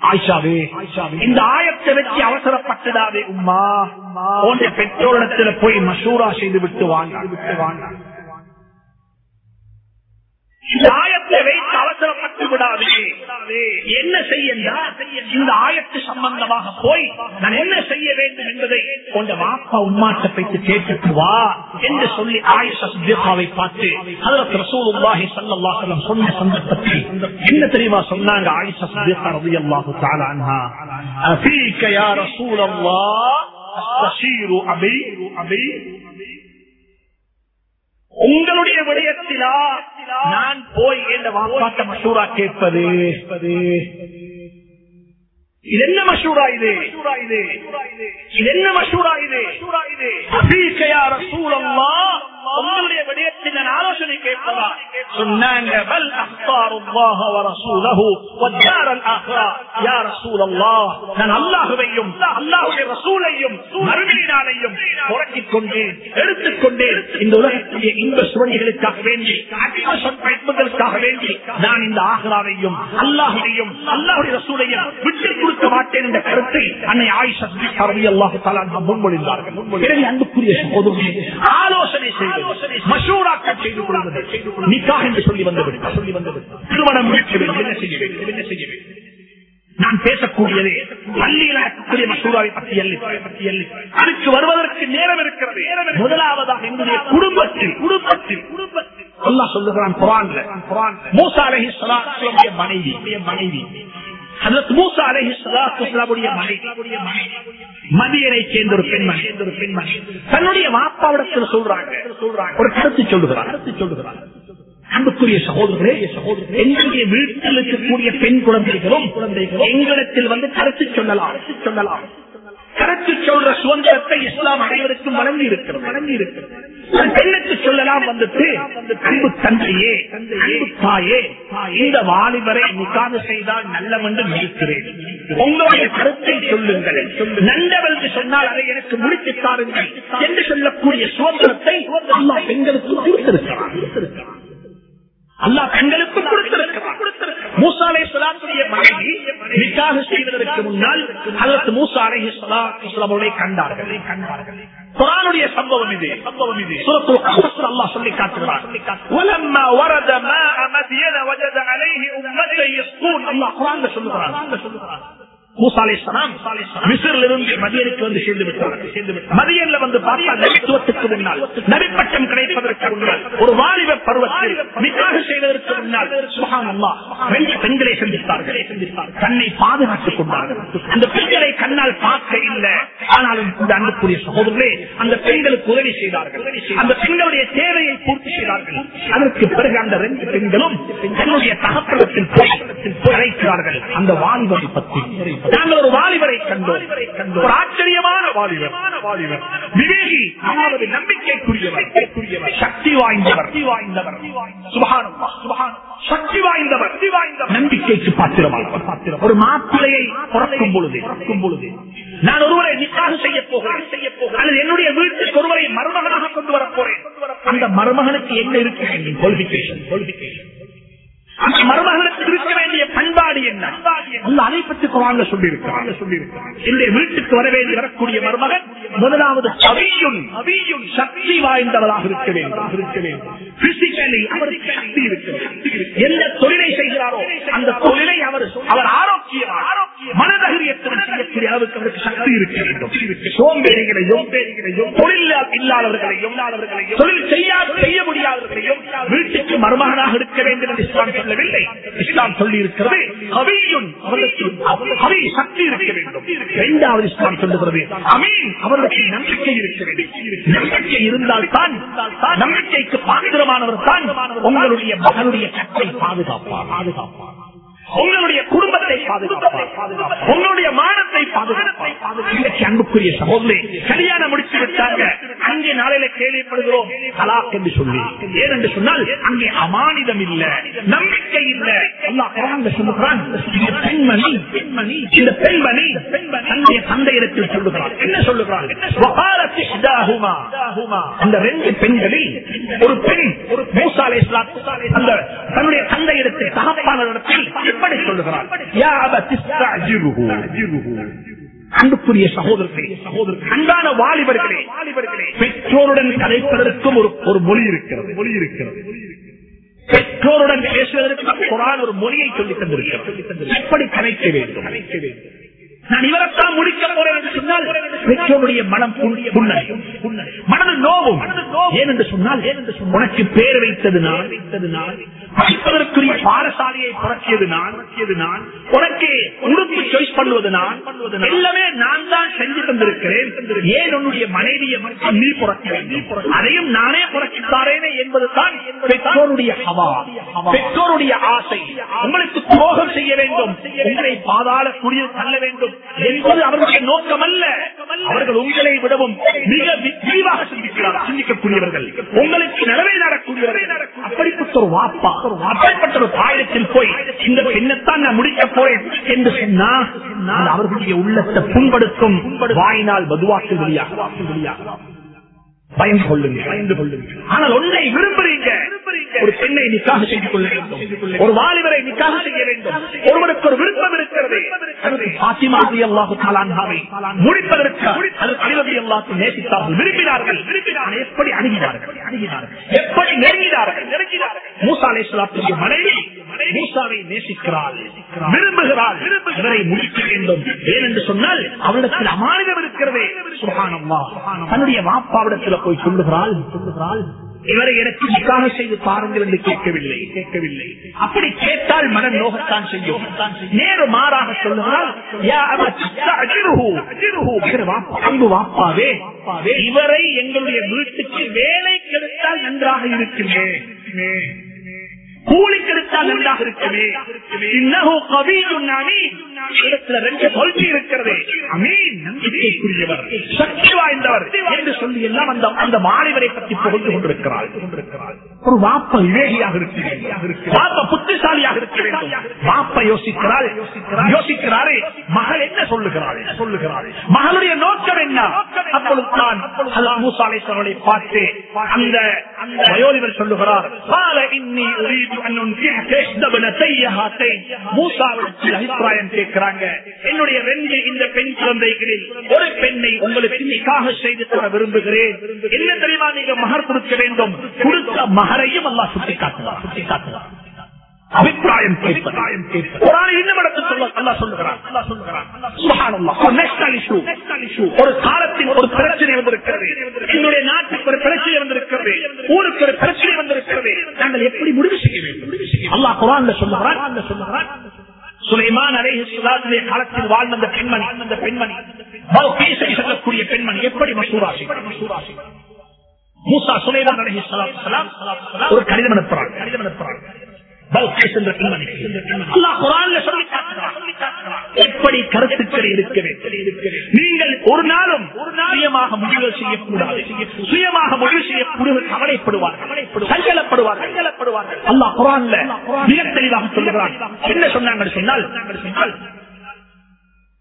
ஆயிஷாவே இந்த ஆயத்தை வச்சு அவசரப்பட்டுடாதே உம்மா போன்ற பெற்றோரிடத்துல போய் மசூரா செய்து விட்டு வாங்க விட்டு வாங்க ஆயத்தை வைத்து அவசரப்பட்டு விடாதே. என்ன செய்ய இந்த ஆயத்து சம்பந்தமாக போய் நான் என்ன செய்ய வேண்டும் என்பதை கொஞ்சம் வாப்பா உம்மாட்ட கேட்டுட்டு வா என்று சொல்லி ஆயுஷாவை பார்த்து ஹதரத் ரசூலுல்லாஹி ஸல்லல்லாஹு சொன்ன சந்தர்ப்பத்தில் என்ன தெரியுமா சொன்னாங்க ஆயிஷா சித்திகா ரலியல்லாஹு தஆலா அன்ஹா? அஃபீக அபி அபி உங்களுடைய விடயத்திலா நான் போய் என்ற வாப்பாட்ட மசூரா கேட்பது? இது என்ன மசூரா இது? இது என்ன மசூரா இது? மசூரா இது உங்களுடைய விடயத்தில் நான் ஆலோசனை கேட்பதா? சொன்னாங்க பல் அஹ்தார் அல்லாஹ் வ ரசூலஹு வத்தார் அல் ஆஹ்ரா யா ரசூல் அல்லாஹ் நான் அல்லாஹ்வையும் அல்லாஹ்வுடைய ரசூலையும் மறுமை நாளையும் புரட்டிக் கொண்டேன் எடுத்துக் கொண்டேன் இந்த உலகத்துடைய இன்ப சுவடிகளுக்காக வேண்டி அதிக சொற்பயத்மங்களுக்காக வேண்டி நான் இந்த ஆஹ்ராவையும் அல்லாஹையும் அல்லாஹுடைய ரசூலையும் விட்டுக் கொடுக்க மாட்டேன் என்ற கருத்தை அன்னை ஆயிஷா ரலியல்லாஹு தஆலா அன்ஹா முன்மொழிந்தார்கள். எனவே அன்புக்குரிய சகோதரர்களே ஆலோசனை செய்து மஷூராக்கள் செய்து கொள்வது. நிக்காக என்று சொல்லி வந்து சொல்லி வந்து திருமணம் என்ன செய்ய வேண்டும்? என்ன செய்ய வேண்டும்? நான் பேசக்கூடியதே பள்ளியில் நடக்கக்கூடிய மசூராவை பற்றி அல்ல. பற்றி அல்ல அதுக்கு வருவதற்கு நேரம் இருக்கிறது. முதலாவதாக எங்களுடைய குடும்பத்தில் குடும்பத்தில் குடும்பத்தில். சொல்லுகிறான் குரான்ல. குரான் மூசா அலைஹி மனைவி மனைவி. ஹஜரத் மூசா அலைஹி ஸலாத்து வஸலாமுடைய மதியனை சேர்ந்த ஒரு பெண்மணி. ஒரு பெண்மணி தன்னுடைய வாப்பாவிடத்தில் சொல்றாங்க சொல்றாங்க. ஒரு கருத்து சொல்லுகிறார். கருத்து சொல்லுகிறார் அன்புக்குரிய சகோதரர்களே சகோதரர்களே எங்களுடைய வீட்டில் இருக்கக்கூடிய பெண் குழந்தைகளும் குழந்தைகளும் எங்களிடத்தில் வந்து கருத்து சொல்லலாம் சொல்லலாம். கருத்து சொல்ற சுதந்திரத்தை இஸ்லாம் அனைவருக்கும் வழங்கி இருக்கிறது வழங்கி இருக்கிறது பெண்ணுக்கு சொல்லலாம் வந்துட்டு அன்பு தந்தையே அன்பு தாயே இந்த வாலிபரை நிக்காது செய்தால் நல்லவென்று நினைக்கிறேன். உங்களுடைய கருத்தை சொல்லுங்கள். நல்லவள் சொன்னால் அதை எனக்கு முடித்து தாருங்கள் என்று சொல்லக்கூடிய சுதந்திரத்தை அல்லாஹ் பெண்களுக்கு கொடுத்திருக்கிறார் அல்லா தங்களுக்கு கொடுத்திருக்கிறார் மூசா அலை சலாத்துடைய மனைவி நிக்காக செய்வதற்கு முன்னால் அல்லது மூசா அலை சலாத்துடைய கண்டார்கள் கண்டார்கள் குரானுடைய சம்பவம் இது சம்பவம் இது சுரத்துல் கஹஃப் அல்லாஹ் சொல்லி காட்டுகிறார் வலம்மா வரத மா மத்யன வஜத அலைஹி உம்மத்தை யஸ்கூன் அல்லாஹ் குரான்ல சொல்லுகிறார் சொல்லுகிறார் மதியனுக்கு வந்து சேர்ந்து விட்டார்கள் சேர்ந்து விட்டார்கள் மதியன்ல வந்து பார்த்தா நபித்துவத்துக்கு முன்னால் நபிப்பட்டம் கிடைப்பதற்கு முன்னால் ஒரு வாலிப பருவத்தில் நிக்காக செய்வதற்கு முன்னால் சுபஹானல்லாஹ் ரெண்டு பெண்களை சந்தித்தார்கள். தன்னை பாதுகாத்துக் கொண்டார்கள். அந்த பெண்களை கண்ணால் பார்க்க இல்லை. ஆனாலும் இந்த அன்புக்குரிய சகோதரர்களே அந்த பெண்களுக்கு உதவி செய்தார்கள். அந்த பெண்களுடைய தேவையை பூர்த்தி செய்தார்கள். அதற்கு பிறகு அந்த ரெண்டு பெண்களும் தன்னுடைய தகப்படத்தில் போய் அழைக்கிறார்கள். அந்த வாலிபரை பற்றி. நாங்கள் ஒரு வாலிபரை கண்டோம். ஒரு ஆச்சரியமான வாலிபர். வாலிபர். விவேகி அதாவது நம்பிக்கைக்குரியவர். சக்தி வாய்ந்தவர். வாய்ந்தவர். சக்தி வாய்ந்தவர். நம்பிக்கைக்கு பாத்திரமாக பாத்திரம். ஒரு மாப்பிளையை பிறக்கும் பொழுது பிறக்கும் பொழுது. நான் ஒருவரை நிக்காக செய்ய போகிறேன். செய்ய போகிறேன். அல்லது என்னுடைய வீட்டுக்கு ஒருவரை மருமகனாக கொண்டு வரப் போறேன். அந்த மருமகனுக்கு என்ன இருக்கு? குவாலிபிகேஷன் குவாலிபிகேஷன் அந்த மருமகனுக்கு இருக்க வேண்டிய பண்பாடு என்ன? அல்ல அதை பற்றி குரான்ல சொல்லியிருக்கிறாங்க சொல்லியிருக்கிறாங்க என்னுடைய வீட்டுக்கு வர வேண்டி வரக்கூடிய மருமகன் முதலாவது அவியும் அவியும் சக்தி வாய்ந்தவராக இருக்க வேண்டும். இருக்க வேண்டும் பிசிக்கலி அவருக்கு சக்தி இருக்க. எந்த தொழிலை செய்கிறாரோ அந்த தொழிலை அவர் அவர் ஆரோக்கியம் மனதகிரியத்துடன் செய்யக்கூடிய செல்லக்கூடிய அளவுக்கு அவருக்கு சக்தி இருக்க வேண்டும். சோம்பேறிகளையும் தொழில் இல்லாதவர்களையும் தொழில் செய்யா செய்ய முடியாதவர்களையும் வீட்டுக்கு மருமகனாக இருக்க வேண்டும் என்று இஸ்லாம் சொல்லவில்லை. இஸ்லாம் சொல்லி இருக்கிறது கவியும் அவர்களுக்கு அவை சக்தி இருக்க வேண்டும். இரண்டாவது இஸ்லாம் சொல்லுகிறது. அமீன். அவர்களுக்கு நம்பிக்கை இருக்க வேண்டும். நம்பிக்கை இருந்தால் தான் நம்பிக்கைக்கு பாத்திரமானவர் தான் உங்களுடைய மகனுடைய கட்டை பாதுகாப்பார். பாதுகாப்பார் உங்களுடைய குடும்பத்தை பாதுகாப்பார். உங்களுடைய மாணவ பாதுகாப்பார் இன்றைக்கு அன்புக்குரிய சகோதரி கல்யாணம் முடிச்சு விட்டாங்க. அங்கே நாளையில கேள்விப்படுகிறோம். தலாக் என்று சொல்லி. ஏனென்று சொன்னால் அங்கே அமானிதம் இல்ல. நம்பிக்கை இல்ல. அல்லாஹ் குர்ஆன்ல சொல்லுகிறான் பெண்மணி பெண்மணி இந்த பெண்மணி தன்னுடைய தந்தையிடத்தில் சொல்லுகிறார் என்ன இஹ்தாஹுமா. அந்த ரெண்டு பெண்களில் ஒரு பெண் ஒரு மூசா அலைஹிஸ்ஸலாம் அந்த தன்னுடைய தந்தையிடத்தில் இப்படி அபத் இஸ்தஅஜிருஹு அன்புக்குரிய சகோதரர்களே சகோதரர்கள் அன்பான வாலிபர்களே வாலிபர்களே. பெற்றோருடன் கதைப்பதற்கும் ஒரு ஒரு மொழி இருக்கிறது. மொழி இருக்கிறது. பெற்றோருடன் பேசுவதற்கு ஒரு மொழியை சொல்லித் தந்திருக்கிறது. எப்படி கலைக்க வேண்டும்? கலைக்க வேண்டும்? நான் இவரைத்தான் முடிக்க போறேன் என்று சொன்னால் பெற்றோருடைய மனம் புண்ணடையும் மனது நோவும். ஏன் என்று சொன்னால் உனக்கு பேர் வைத்தது நான். வைத்தது நான் படிப்பதற்குரிய பாடசாலையை புரட்சியது நான். நான் உனக்கு உடுப்பு சாய்ஸ் பண்ணுவது நான். பண்ணுவது எல்லாமே நான் தான் செஞ்சு தந்திருக்கிறேன். ஏன் உன்னுடைய மனைவியை மட்டும் நீ புரட்சி அதையும் நானே புரட்சித்தாரேனே என்பதுதான் பெற்றோருடைய ஹவா. பெற்றோருடைய ஆசை. உங்களுக்கு துரோகம் செய்ய வேண்டும். உங்களை பாதாள குடியில் தள்ள வேண்டும். என்பது அவர்களுடைய நோக்கம் அல்ல அவர்கள் உங்களை விடவும் மிக விரிவாக சிந்திக்கிறார் சிந்திக்கக்கூடியவர்கள். உங்களுக்கு நிலவே நடக்கூடியவர்கள் அப்படிப்பட்ட ஒரு வாப்பா அப்படிப்பட்ட ஒரு தாயத்தில் போய் இந்த பெண்ணைத்தான் நான் முடிக்க போறேன் என்று சொன்னா அது அவர்களுடைய உள்ளத்தை புண்படுத்தும் வாயினால் பதுவாக்கு வெளியாக வெளியாக பயந்து கொள்ளுங்க பயந்து கொள்ளுங்க ஆனால் ஒன்றை விரும்புறீங்க. ஒரு பெண்ணை நிக்காக செய்து கொள்ள வேண்டும். ஒரு வாலிபரை நிக்காக செய்ய வேண்டும். ஒருவருக்கு ஒரு விருப்பம் இருக்கிறது. விரும்பினார்கள். எப்படி அணுகினார்கள்? எப்படி நெருங்கினார்கள்? நெருங்கினார்கள்? மனைவி மூசாவை நேசிக்கிறாள். விரும்புகிறாள். இவரை முடிக்க வேண்டும். ஏனென்று சொன்னால் அவரிடத்தில் அமானிதம் இருக்கிறது. சுப்ஹானல்லாஹ். தன்னுடைய வாப்பாவிடத்தில் போய் சொல்லுகிறாள். சொல்லுகிறாள். இவரை எனக்கு நிக்காக செய்து பாருங்கள் என்று கேட்கவில்லை. கேட்கவில்லை. அப்படி கேட்டால் மனம் நோகத்தான் செய்யும். நேரு மாறாக சொல்லுகிறால் யா வாப்பாவே இவரை எங்களுடைய வீட்டுக்கு வேலை கெடுத்தால் நன்றாக இருக்குமே கூலி கெடுத்தால் நன்றாக இருக்குமே. இன்னஹு கவீதுன் அமீன். இடத்துல ரெண்டு கொள்கை இருக்கிறது. அமீன் நம்பிக்கைக்குரியவர் சக்தி வாய்ந்தவர் என்று சொல்லி எல்லாம் அந்த அந்த மாணவரை பற்றி புகழ்ந்து கொண்டிருக்கிறார் ஒரு வாப்ப விவேகியாக இருக்க வேண்டும். வாப்ப புத்திசாலியாக இருக்க வேண்டும். வாப்ப யோசிக்கிறாள். யோசிக்கிறாரே மகள் என்ன சொல்லுகிறாள்? சொல்லுகிறாள். மகளுடைய நோக்கம் என்ன? அப்பொழுதுதான் ஹஜ்ரத் மூசா அலைஹிஸ்ஸலாமை பார்த்து அந்த அந்த வயோதிபர் சொல்லுகிறார் "கால இன்னி உரீது அபிப்பிராயம் கேட்கிறாங்க. என்னுடைய ரெண்டு இந்த பெண் குழந்தைகளில் ஒரு பெண்ணை உங்களுக்கு நிக்காக செய்து தர விரும்புகிறேன். என்ன தெரியுமா நீங்க மகர் கொடுக்க வேண்டும்? கொடுத்த மகரையும் அல்லாஹ் சுட்டி காட்டுவார் சுட்டி காட்டுவார் அபிப்பிராயம் குரானை சுப்ஹானல்லாஹ். ஒரு காலத்தில் ஒரு பிரச்சனை வந்திருக்கிறது. என்னுடைய நாட்டுக்கு ஒரு பிரச்சனை வந்திருக்கிறது. ஊருக்கு ஒரு பிரச்சனை வந்திருக்கிறது. நாங்கள் எப்படி முடிவு செய்ய வேண்டும்? அல்லாஹ் குரான்ல சொல்லுகிறான். சொல்லுகிறான். சுலைமான் அலைஹி ஸலாத்துடைய காலத்தில் வாழ்ந்த அந்த பெண்மணி அந்த பெண்மணி. பல்கீஸை சொல்லக்கூடிய பெண்மணி எப்படி மசூரா செய்வார் மசூரா செய்வார் மூசா சுலைமான் அலைஹி ஸலாத்து ஸலாம் ஒரு கடிதம் அனுப்புறாங்க கடிதம் அனுப்புறாங்க எப்படி கருத்துக்கள் இருக்க வேண்டும்? நீங்கள் ஒரு நாளும் சுயமாக முடிவு செய்யக்கூடாது. சுயமாக முடிவு செய்யக்கூடிய கவலைப்படுவார்கள். சஞ்சலப்படுவார்கள். சஞ்சலப்படுவார்கள் அல்லாஹ் குர்ஆன்ல மிக தெளிவாக சொல்லுகிறான். என்ன சொன்னாங்க சொன்னால்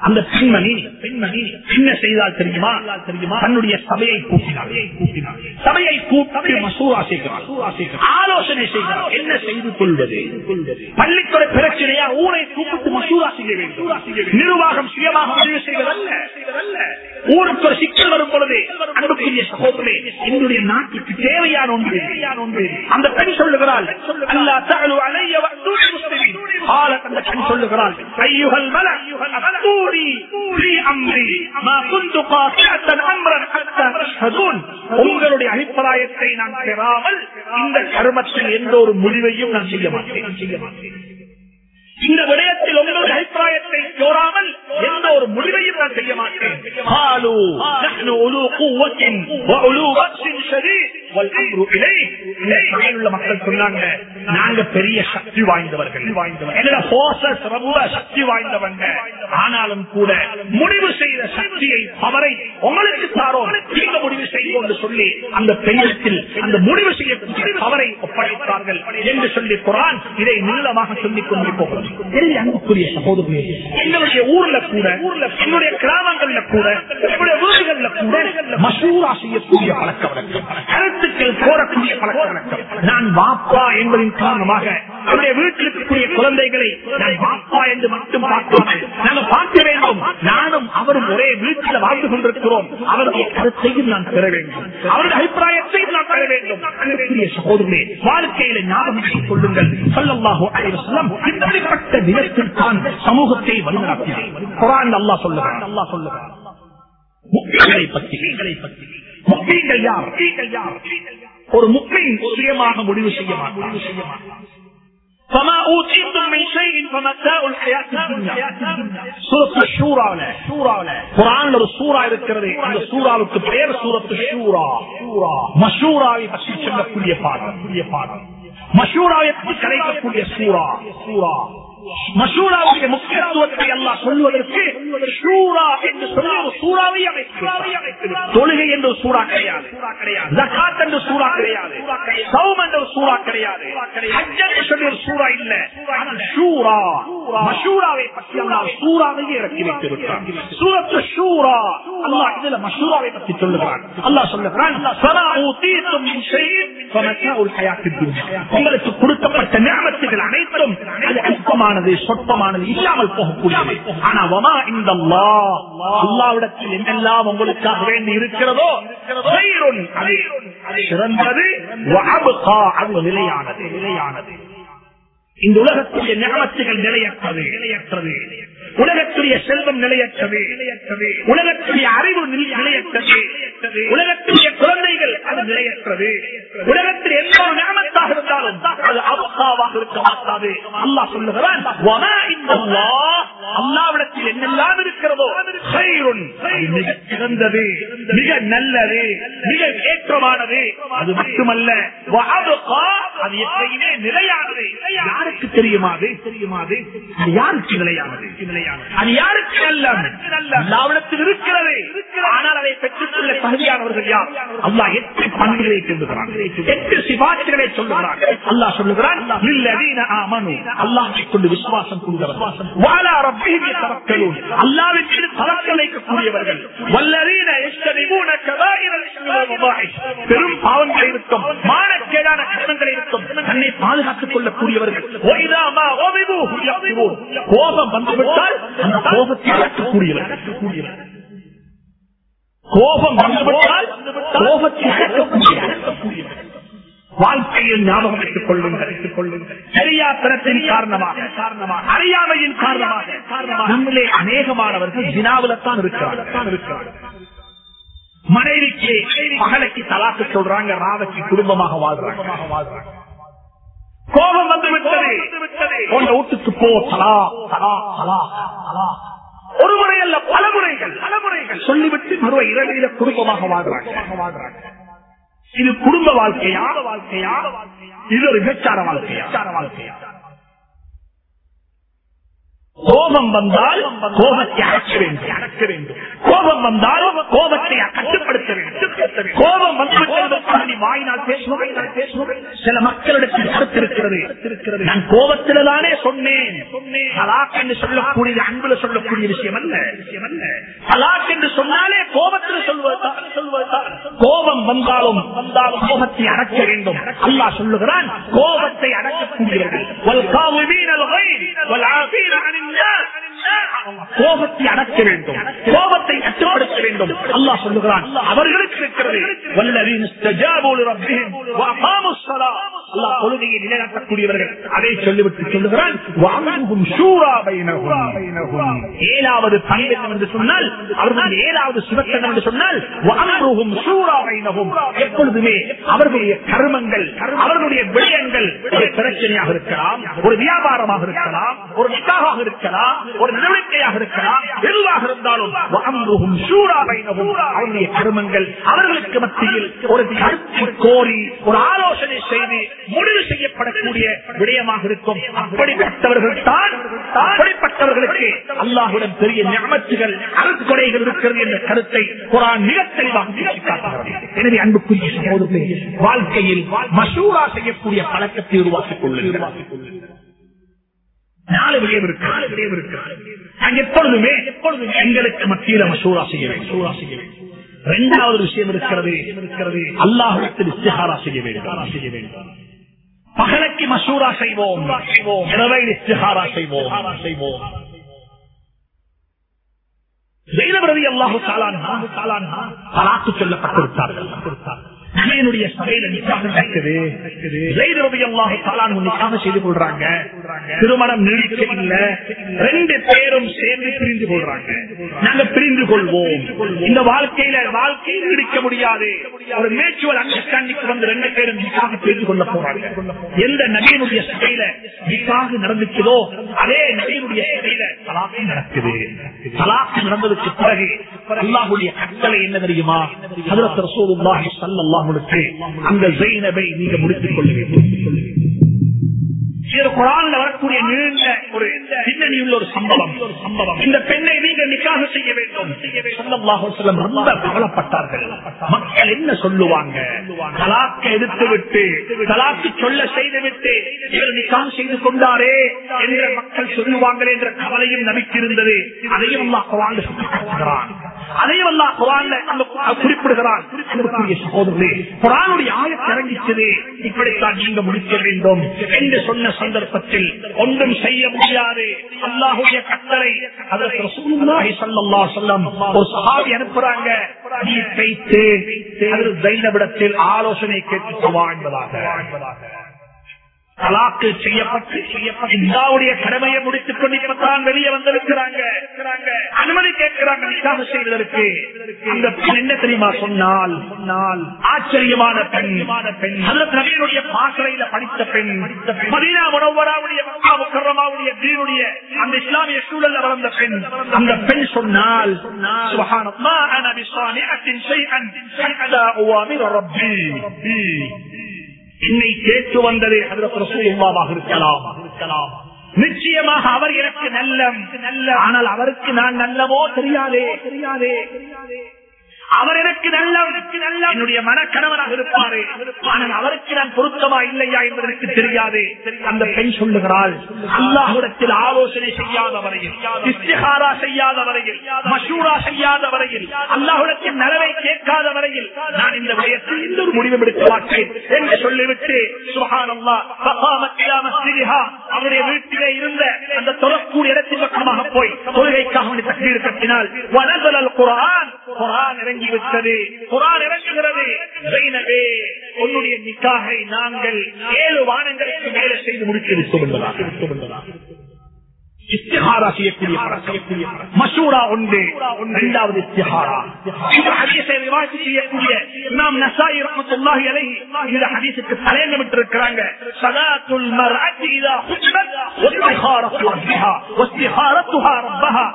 அந்த பெண்மணி பெண்மணி என்ன செய்தால் தெரியுமா? தெரியுமா தன்னுடைய சபையை கூட்டினார் சபையை கூட்டி மசூரா செய்கிறார் ஆலோசனை செய்கிறார் என்ன செய்து கொள்வது? பள்ளிக்கூட பிரச்சனையா? ஊரை கூப்பிட்டு மசூரா செய்ய வேண்டும். நிர்வாகம் சுயமாக முடிவு செய்வதல்ல. ஊருக்கு ஒரு சிக்கல் வரும் பொழுது அன்புக்குரிய சகோதரே என்னுடைய நாட்டுக்கு தேவையான ஒன்று ஒன்று அந்த பெண் சொல்லுகிறாள் அல்லா தகவல் அலைய காலத் பெண் சொல்லுகிறாள் ஐயுகள் மல அத்தூரி في அம்ரி ما كنت قاطعة امرا حتى تشهدون உங்களுடைய அபிப்பிராயத்தை நான் பெறாமல் இந்த கர்மத்தில் எந்த ஒரு முடிவையும் நான் செய்ய மாட்டேன் செய்ய மாட்டேன் இந்த விடயத்தில் உங்களுடைய அபிப்பிராயத்தை கோராமல் எந்த ஒரு முடிவையும் நான் செய்ய மாட்டேன். மக்கள் சொன்னாங்க நாங்க பெரிய சக்தி வாய்ந்தவர்கள். ஆனாலும் கூட முடிவு செய்த சக்தியை அவரை உங்களுக்கு தாரோ நீங்க முடிவு செய்யும் என்று சொல்லி அந்த பெண்ணிடத்தில் அந்த முடிவு செய்ய அவரை ஒப்படைத்தார்கள் என்று சொல்லி குரான் இதை நீளமாக சொல்லிக் கொண்டிருப்போம். பெரிய அன்புக்குரிய சகோதரர்களே எங்களுடைய ஊர்ல கூட என்னுடைய கிராமங்கள்ல கூட என்னுடைய வீடுகள்ல கூட மசூரா செய்யக்கூடிய பழக்க வழக்கம் கருத்துக்கள் கோரக்கூடிய பழக்க வழக்கம். நான் வாப்பா என்பதின் காரணமாக என்னுடைய வீட்டில் இருக்கக்கூடிய குழந்தைகளை நான் வாப்பா என்று மட்டும் பார்க்காமல் நாங்கள் பார்க்க வேண்டும். நானும் அவரும் ஒரே வீட்டில் வாழ்ந்து கொண்டிருக்கிறோம். அவருடைய கருத்தையும் நான் பெற வேண்டும். அவருடைய அபிப்பிராயத்தையும் நான் பெற வேண்டும். அன்புக்குரிய சகோதரர்களே வாழ்க்கையில ஞாபகம் கொள்ளுங்கள். சொல்லல்லாஹோ அலைவசல்லம் இப்படிப்பட்ட தினத்தில் தான் சமூகத்தை வழிநடத்தினார். குரான் அல்லா சொல்லுகிறான். அல்லா சொல்லுகிறான். முக்மீன்களை பற்றி. பற்றி. முக்மீன்கள் யார்? முக்மீன்கள் யார்? ஒரு முடிவு சுயமாக முடிவு செய்ய மாட்டார் فما اوتيتم من شيء فمتاع الحياه الدنيا سوره الشورى சூறாவுல குரான்ல ஒரு சூறா இருக்கிறது அந்த சூறாவுக்கு பெயர் சூரத்து ஷூரா சூரா மஷூராவை பற்றி சொல்லக்கூடிய பாடம் பாடம் மஷூராவை பற்றி கலைக்கக்கூடிய சூறா சூறா மசூராவுடைய முக்கியத்துவத்தை எல்லாம் சொல்வதற்கு சூரா என்று சொல்லி ஒரு சூறாவை அமைக்கிறார் தொழுகை என்று சூறா கிடையாது. ஜக்காத் என்று சூறா கிடையாது. சௌம் என்ற ஒரு சூறா கிடையாது. ஹஜ் என்று சொல்லி ஒரு சூறா இல்ல. சூரா மசூராவை பற்றி அல்லாஹ் சூறாவையே இறக்கி வைத்திருக்கிறார் சூரத்து சூரா அல்லாஹ் இதுல மசூராவை பத்தி சொல்லுகிறான். அல்லாஹ் சொல்லுகிறான் உங்களுக்கு கொடுக்கப்பட்ட நியமத்துகள் அனைத்தும் அது அல்பமானது சொற்பமானது இல்லாமல் போகக்கூடியது. ஆனா வமா இந்த அல்லாவிடத்தில் என்னெல்லாம் உங்களுக்காக வேண்டி இருக்கிறதோ சிறந்தது அது நிலையானது. நிலையானது இந்த உலகத்துடைய ஞாபகத்துகள் நிலையற்றது நிலையற்றது. உலகத்துடைய செல்வம் நிலையற்றது. உலகத்துடைய அறிவு நிலை- நிலையற்றது. உலகத்துடைய குழந்தைகள் அது நிலையற்றது. உலகத்தில் எந்த நியமத்தாக இருந்தாலும் அது அவசாவாக இருக்க மாட்டாது. அல்லா சொல்லுகிறான் அல்லாவிடத்தில் என்னெல்லாம் இருக்கிறதோ மிக சிறந்தது மிக நல்லது மிக ஏற்றமானது. அது மட்டுமல்ல அது எப்பயுமே நிலையானது. யாருக்கு தெரியுமாது தெரியுமாது யாருக்கு நிலையானது? அது யாருக்கு அல்லாவிடத்தில் இருக்கிறது. ஆனால் அதை பெற்றுக்கொள்ள தகுதியானவர்கள் யார்? அல்லாஹ் எட்டு பண்புகளை சொல்லுகிறான். எட்டு சிபாட்சிகளை சொல்லுகிறான். அல்லாஹ் சொல்லுகிறான் அல்லாஹ்வை கொண்டு விசுவாசம் கொண்டவர் வாலா ரப்பிஹிம் யதவக்கலூன், அல்லாஹ்வின் மீது தவக்கல் வைக்கக்கூடியவர்கள் வல்லதீன யஜ்தனிபூன கபாயிரல் இஸ்மி வல் மபாஹிஷ், பெரும் பாவங்கள் இருக்கும் மானக்கேடான கர்மங்கள் இருக்கும் தன்னை பாதுகாத்துக் கொள்ளக்கூடியவர்கள். கோபம் வந்துவிட்டால் அந்த கோபத்தை அடக்கக்கூடிய கோபம் வந்துவிட்டால் கோபத்தை அடக்கக்கூடிய வாழ்க்கையில் ஞாபகம் வைத்துக் கொள்ளுங்கள். அறியாமையின் காரணமாக நம்மளே அநேகமானவர்கள் வினாவில்தான் இருக்கிறார்கள். மனைவிக்கு மகளுக்கு தலாக்கு சொல்றாங்க ராவைக்கு குடும்பமாக வாழ்றாங்க வாழ்றாங்க. கோபம் வந்து விட்டது. உங்க வீட்டுக்கு போ தலா தலா தலா தலா. ஒரு முறை அல்ல பல முறைகள். பல முறைகள். சொல்லிவிட்டு மறுவ இரவில குடும்பமாக வாழ்றாங்க வாழ்றாங்க இது குடும்ப வாழ்க்கையா? வாழ்க்கையா? இது ஒரு விபச்சார வாழ்க்கையா? வாழ்க்கையா? கோபம் வந்தால் கோபத்தை அடக்க வேண்டும். அடக்க வேண்டும். கோபம் வந்தால் கோபத்தை கட்டுப்படுத்த வேண்டும். கோபம் வந்து வாயினால் பேசுவோம். பேசுவோம். சில மக்களிடத்தில் கருத்து நான் கோபத்தில் தானே சொன்னேன். தலாக் என்று சொல்லக்கூடிய அன்புல சொல்லக்கூடிய விஷயம் அல்ல. விஷயம் அல்ல தலாக் என்று சொன்னாலே கோபத்தில் சொல்வதுதான். சொல்வதுதான் கோபம் வந்தாலும் வந்தாலும் கோபத்தை அடக்க வேண்டும். அல்லாஹ் சொல்லுகிறான் கோபத்தை அடக்கக்கூடியவர்கள். கோபத்தை அடக்க வேண்டும் கோபத்தை கட்டுப்படுத்த வேண்டும் அல்லாஹ் சொல்லுகிறான் அவர்களுக்கு இருக்கிறது வல்லவீன் அல்லா கொள்கையை நிலைநாட்டக்கூடியவர்கள். அதை சொல்லிவிட்டு சொல்லுகிறான் ஏழாவது பண்பு என்று சொன்னால் அவர்கள் ஏழாவது சிவத்தன் என்று சொன்னால் வஅம்ருஹும் எப்பொழுதுமே அவர்களுடைய கர்மங்கள் அவர்களுடைய விடயங்கள் ஒரு பிரச்சனையாக இருக்கலாம் ஒரு வியாபாரமாக இருக்கலாம் ஒரு நிக்காக இருக்கலாம் ஒரு நடவடிக்கையாக இருக்கலாம் எதுவாக இருந்தாலும் வஅம்ருஹும் அவருடைய கர்மங்கள் அவர்களுக்கு மத்தியில் ஒரு கருத்து கோரி ஒரு ஆலோசனை செய்து முடிவு செய்யப்படக்கூடிய விடயமாக இருக்கும். அப்படிப்பட்டவர்கள் தான் அப்படிப்பட்டவர்களுக்கு அல்லாஹுடன் பெரிய ஞாபகத்துகள் அருட்கொடைகள் இருக்கிறது என்ற கருத்தை குரான் மிக தெளிவாக. எனவே அன்புக்குரிய சகோதரர்களே வாழ்க்கையில் மசூரா செய்யக்கூடிய பழக்கத்தை உருவாக்கிக் கொள்ளுங்கள். நாலு விடயம் இருக்கு. நாலு விடயம் இருக்கு. எப்பொழுதுமே எப்பொழுதுமே எங்களுக்கு மத்தியில மசூரா செய்ய வேண்டும். மசூரா செய்ய வேண்டும். இரண்டாவது விஷயம் இருக்கிறது. இருக்கிறது. அல்லாஹுடத்தில் இஸ்திஹாரா செய்ய வேண்டும். செய்ய வேண்டும். பகலைக்கு மசூரா செய்வோம் செய்வோம் இரவை இஸ்திஹாரா செய்வோம் செய்வோம் ஜெயிலபிரதி அல்லாஹு தாலான்ஹா தாலான்ஹா தலாக்கு சொல்லப்பட்டிருத்தார்கள் நகையினுடைய சபையில நிக்காக நடக்குது நிக்காக செய்து கொள்றாங்க. திருமணம் நீடிக்க இல்ல. ரெண்டு பேரும் சேர்ந்து பிரிந்து கொள்றாங்க. நாங்க பிரிந்து கொள்வோம். இந்த வாழ்க்கையில நீடிக்க முடியாது. ஒரு மேச்சுவல் அண்டர்ஸ்டாண்டிங் வந்து ரெண்டு பேரும் நிக்காக பிரிந்து கொள்ள போறாங்க. எந்த நகையினுடைய சபையில நிக்காக நடந்துச்சதோ அதே நகையினுடைய சபையில தலாக்கு நடக்குது. தலாக்கு நடந்ததுக்கு பிறகு அல்லாஹுடைய கட்டளை என்ன தெரியுமா? ஸல்லல்லாஹு அலைஹி அந்த ஜெயினவை நீங்க முடித்துக் கொள்ள வேண்டும். குரான்ல வரக்கூடிய நீண்ட ஒரு பின்னணி உள்ள ஒரு சம்பவம். ஒரு சம்பவம் இந்த பெண்ணை நீங்க நிக்காக செய்ய வேண்டும். ரொம்ப கவலைப்பட்டார்கள். மக்கள் என்ன சொல்லுவாங்க? தலாக்க எடுத்து விட்டு தலாக்கு சொல்ல செய்து விட்டு இவர் நிக்காக செய்து கொண்டாரே என்ற மக்கள் சொல்லுவாங்களே என்ற கவலையும் நபிக்கு இருந்தது. அதையும் அல்லாஹ் குரான்ல அதையும் அல்லா குரான்ல அந்த குறிப்பிடுகிறான். அன்புக்குரிய சகோதரர்களே குரானுடைய ஆயத் இப்படித்தான் நீங்க முடிக்க வேண்டும் என்று சொன்ன சந்தர்ப்பத்தில் ஒன்றும் செய்ய முடியாது. அல்லாஹுடைய கட்டளை அதற்கு ரசூலுல்லாஹி ஸல்லல்லாஹு அலைஹி வஸல்லம் ஒரு சஹாபி அனுப்புறாங்க. நீ வைத்து அதில் ஜைனபிடத்தில் ஆலோசனை கேட்டு வாழ்ந்ததாக என்பதாக. தலாக்கு செய்யப்பட்டு இந்தாவுடைய கடமையை முடித்துக் கொண்டு இப்பதான் வெளியே வந்திருக்கிறாங்க. அனுமதி கேட்கிறாங்க நிக்காக செய்வதற்கு அந்த பெண் என்ன தெரியுமா சொன்னால்? சொன்னால் ஆச்சரியமான பெண். பெண். அதற்கு நபியினுடைய பாசறையில படித்த பெண். மதீனா உணவராவுடைய மக்கா முக்கரமாவுடைய தீனுடைய அந்த இஸ்லாமிய சூழல்ல வளர்ந்த பெண். அந்த பெண் சொன்னால் சுபஹானல்லாஹ், "மா அன பிசானிஅத்தின் ஷைஅன் ஹத்தா உவாமிர ரப்பி." என்னை கேட்டு வந்தது ரசூலுல்லாவாக இருக்கலாம் இருக்கலாம் நிச்சயமாக அவர் எனக்கு நல்ல நல்ல ஆனால் அவருக்கு நான் நல்லவோ தெரியாதே தெரியாதே தெரியாதே. அவர் எனக்கு நல்ல நல்ல என்னுடைய மனக்கணவனாக இருப்பாரு. ஆனால் அவருக்கு நான் பொருத்தமா இல்லையா என்பது எனக்கு தெரியாது. அந்த பெண் சொல்லுகிறாள் அல்லாஹுடத்தில் ஆலோசனை செய்யாத வரையில் இஸ்திஹாரா செய்யாத வரையில் மஷூரா செய்யாத வரையில் அல்லாஹுடத்தில் நலவை கேட்காத வரையில் நான் இந்த விடயத்தில் எந்த ஒரு முடிவும் எடுக்க மாட்டேன் என்று சொல்லிவிட்டு சுகானல்லா அவருடைய வீட்டிலே இருந்த அந்த தொடர்க்கூடிய இடத்தின் பக்கமாக போய் தொழுகைக்காக கட்டினால் வனதல் குரான் குரான் இறங்கிவிட்டது குரான் இறங்குகிறது உன்னுடைய நிக்காகை நாங்கள் ஏழு வானங்களுக்கு மேலே செய்து முடித்து விட்டோம் என்பதாக. விட்டோம் என்பதாக மசூரா ஒன்று இரண்டாவது இஸ்திஹாரா இந்த ஹதீஸை இதா வஸ்திஹாரத்துஹா ரப்பஹா.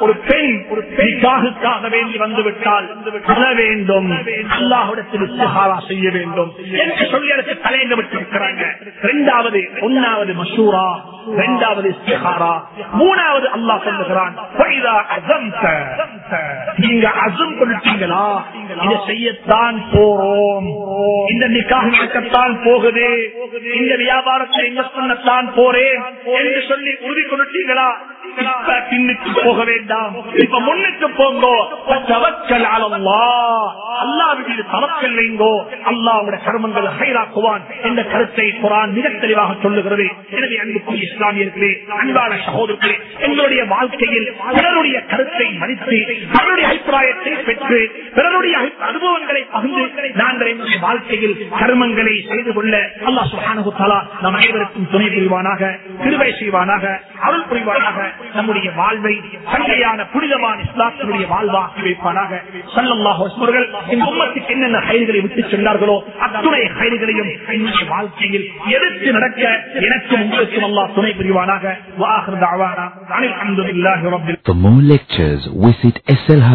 ஒரு பெண் ஒரு வேண்டி வந்து விட்டால் தொழ வேண்டும். அல்லாஹுடத்தில் இஸ்திஹாரா செய்ய வேண்டும் என்று சொல்லி அதுக்கு தலையங்கமிட்டிருக்கிறாங்க இரண்டாவது ஒன்னாவது மசூரா இரண்டாவது இஸ்திகாரா மூணாவது அல்லாஹ் சொல்லுகிறான் நீங்க அசம் கொடுத்தீங்களா? இதை செய்யத்தான் போறோம். இந்த நிக்காக நடக்கத்தான் போகுது. இந்த வியாபாரத்தை இன்வெஸ்ட் பண்ணத்தான் போறேன் என்று சொல்லி உறுதி கொடுத்தீங்களா பின்னுக்கு போக வேண்டாம். இப்ப முன்னுக்கு போங்கோ. தவக்கல் அல்லாஹ் மீது தவக்கல் வைங்கோ. அல்லாஹ் உங்களுடைய கர்மங்களை ஹைராக்குவான். என்ற கருத்தை குரான் மிக தெளிவாக சொல்லுகிறது. எனவே அன்புக்குரிய இஸ்லாமியர்களே அன்பான சகோதரர்களே எங்களுடைய வாழ்க்கையில் பிறருடைய கருத்தை மதித்து அவருடைய அபிப்பிராயத்தை பெற்று பிறருடைய அனுபவங்களை பகிர்ந்து நாங்கள் எங்களுடைய வாழ்க்கையில் கர்மங்களை செய்து கொள்ள அல்லாஹ் சுப்ஹானஹு தஆலா நம் அனைவருக்கும் துணை புரிவானாக. கிருபை புரிவானாக அருள் புரிவானாக நம்முடைய வாழ்வை சங்கையான புனிதமான இஸ்லாத்தினுடைய வாழ்வாக்கி வைப்பானாக. சல்லல்லாஹு அலைஹி இந்த உம்மத்துக்கு என்னென்ன கைதுகளை விட்டு சென்றார்களோ அத்துணை கைதுகளையும் என்னுடைய வாழ்க்கையில் எதிர்த்து நடக்க எனக்கும் உங்களுக்கும் அல்லா துணை புரிவானாக. வாஹர் தாவானா அனில் அல்ஹம்துலில்லாஹி ரப்பில் For more lectures, visit SL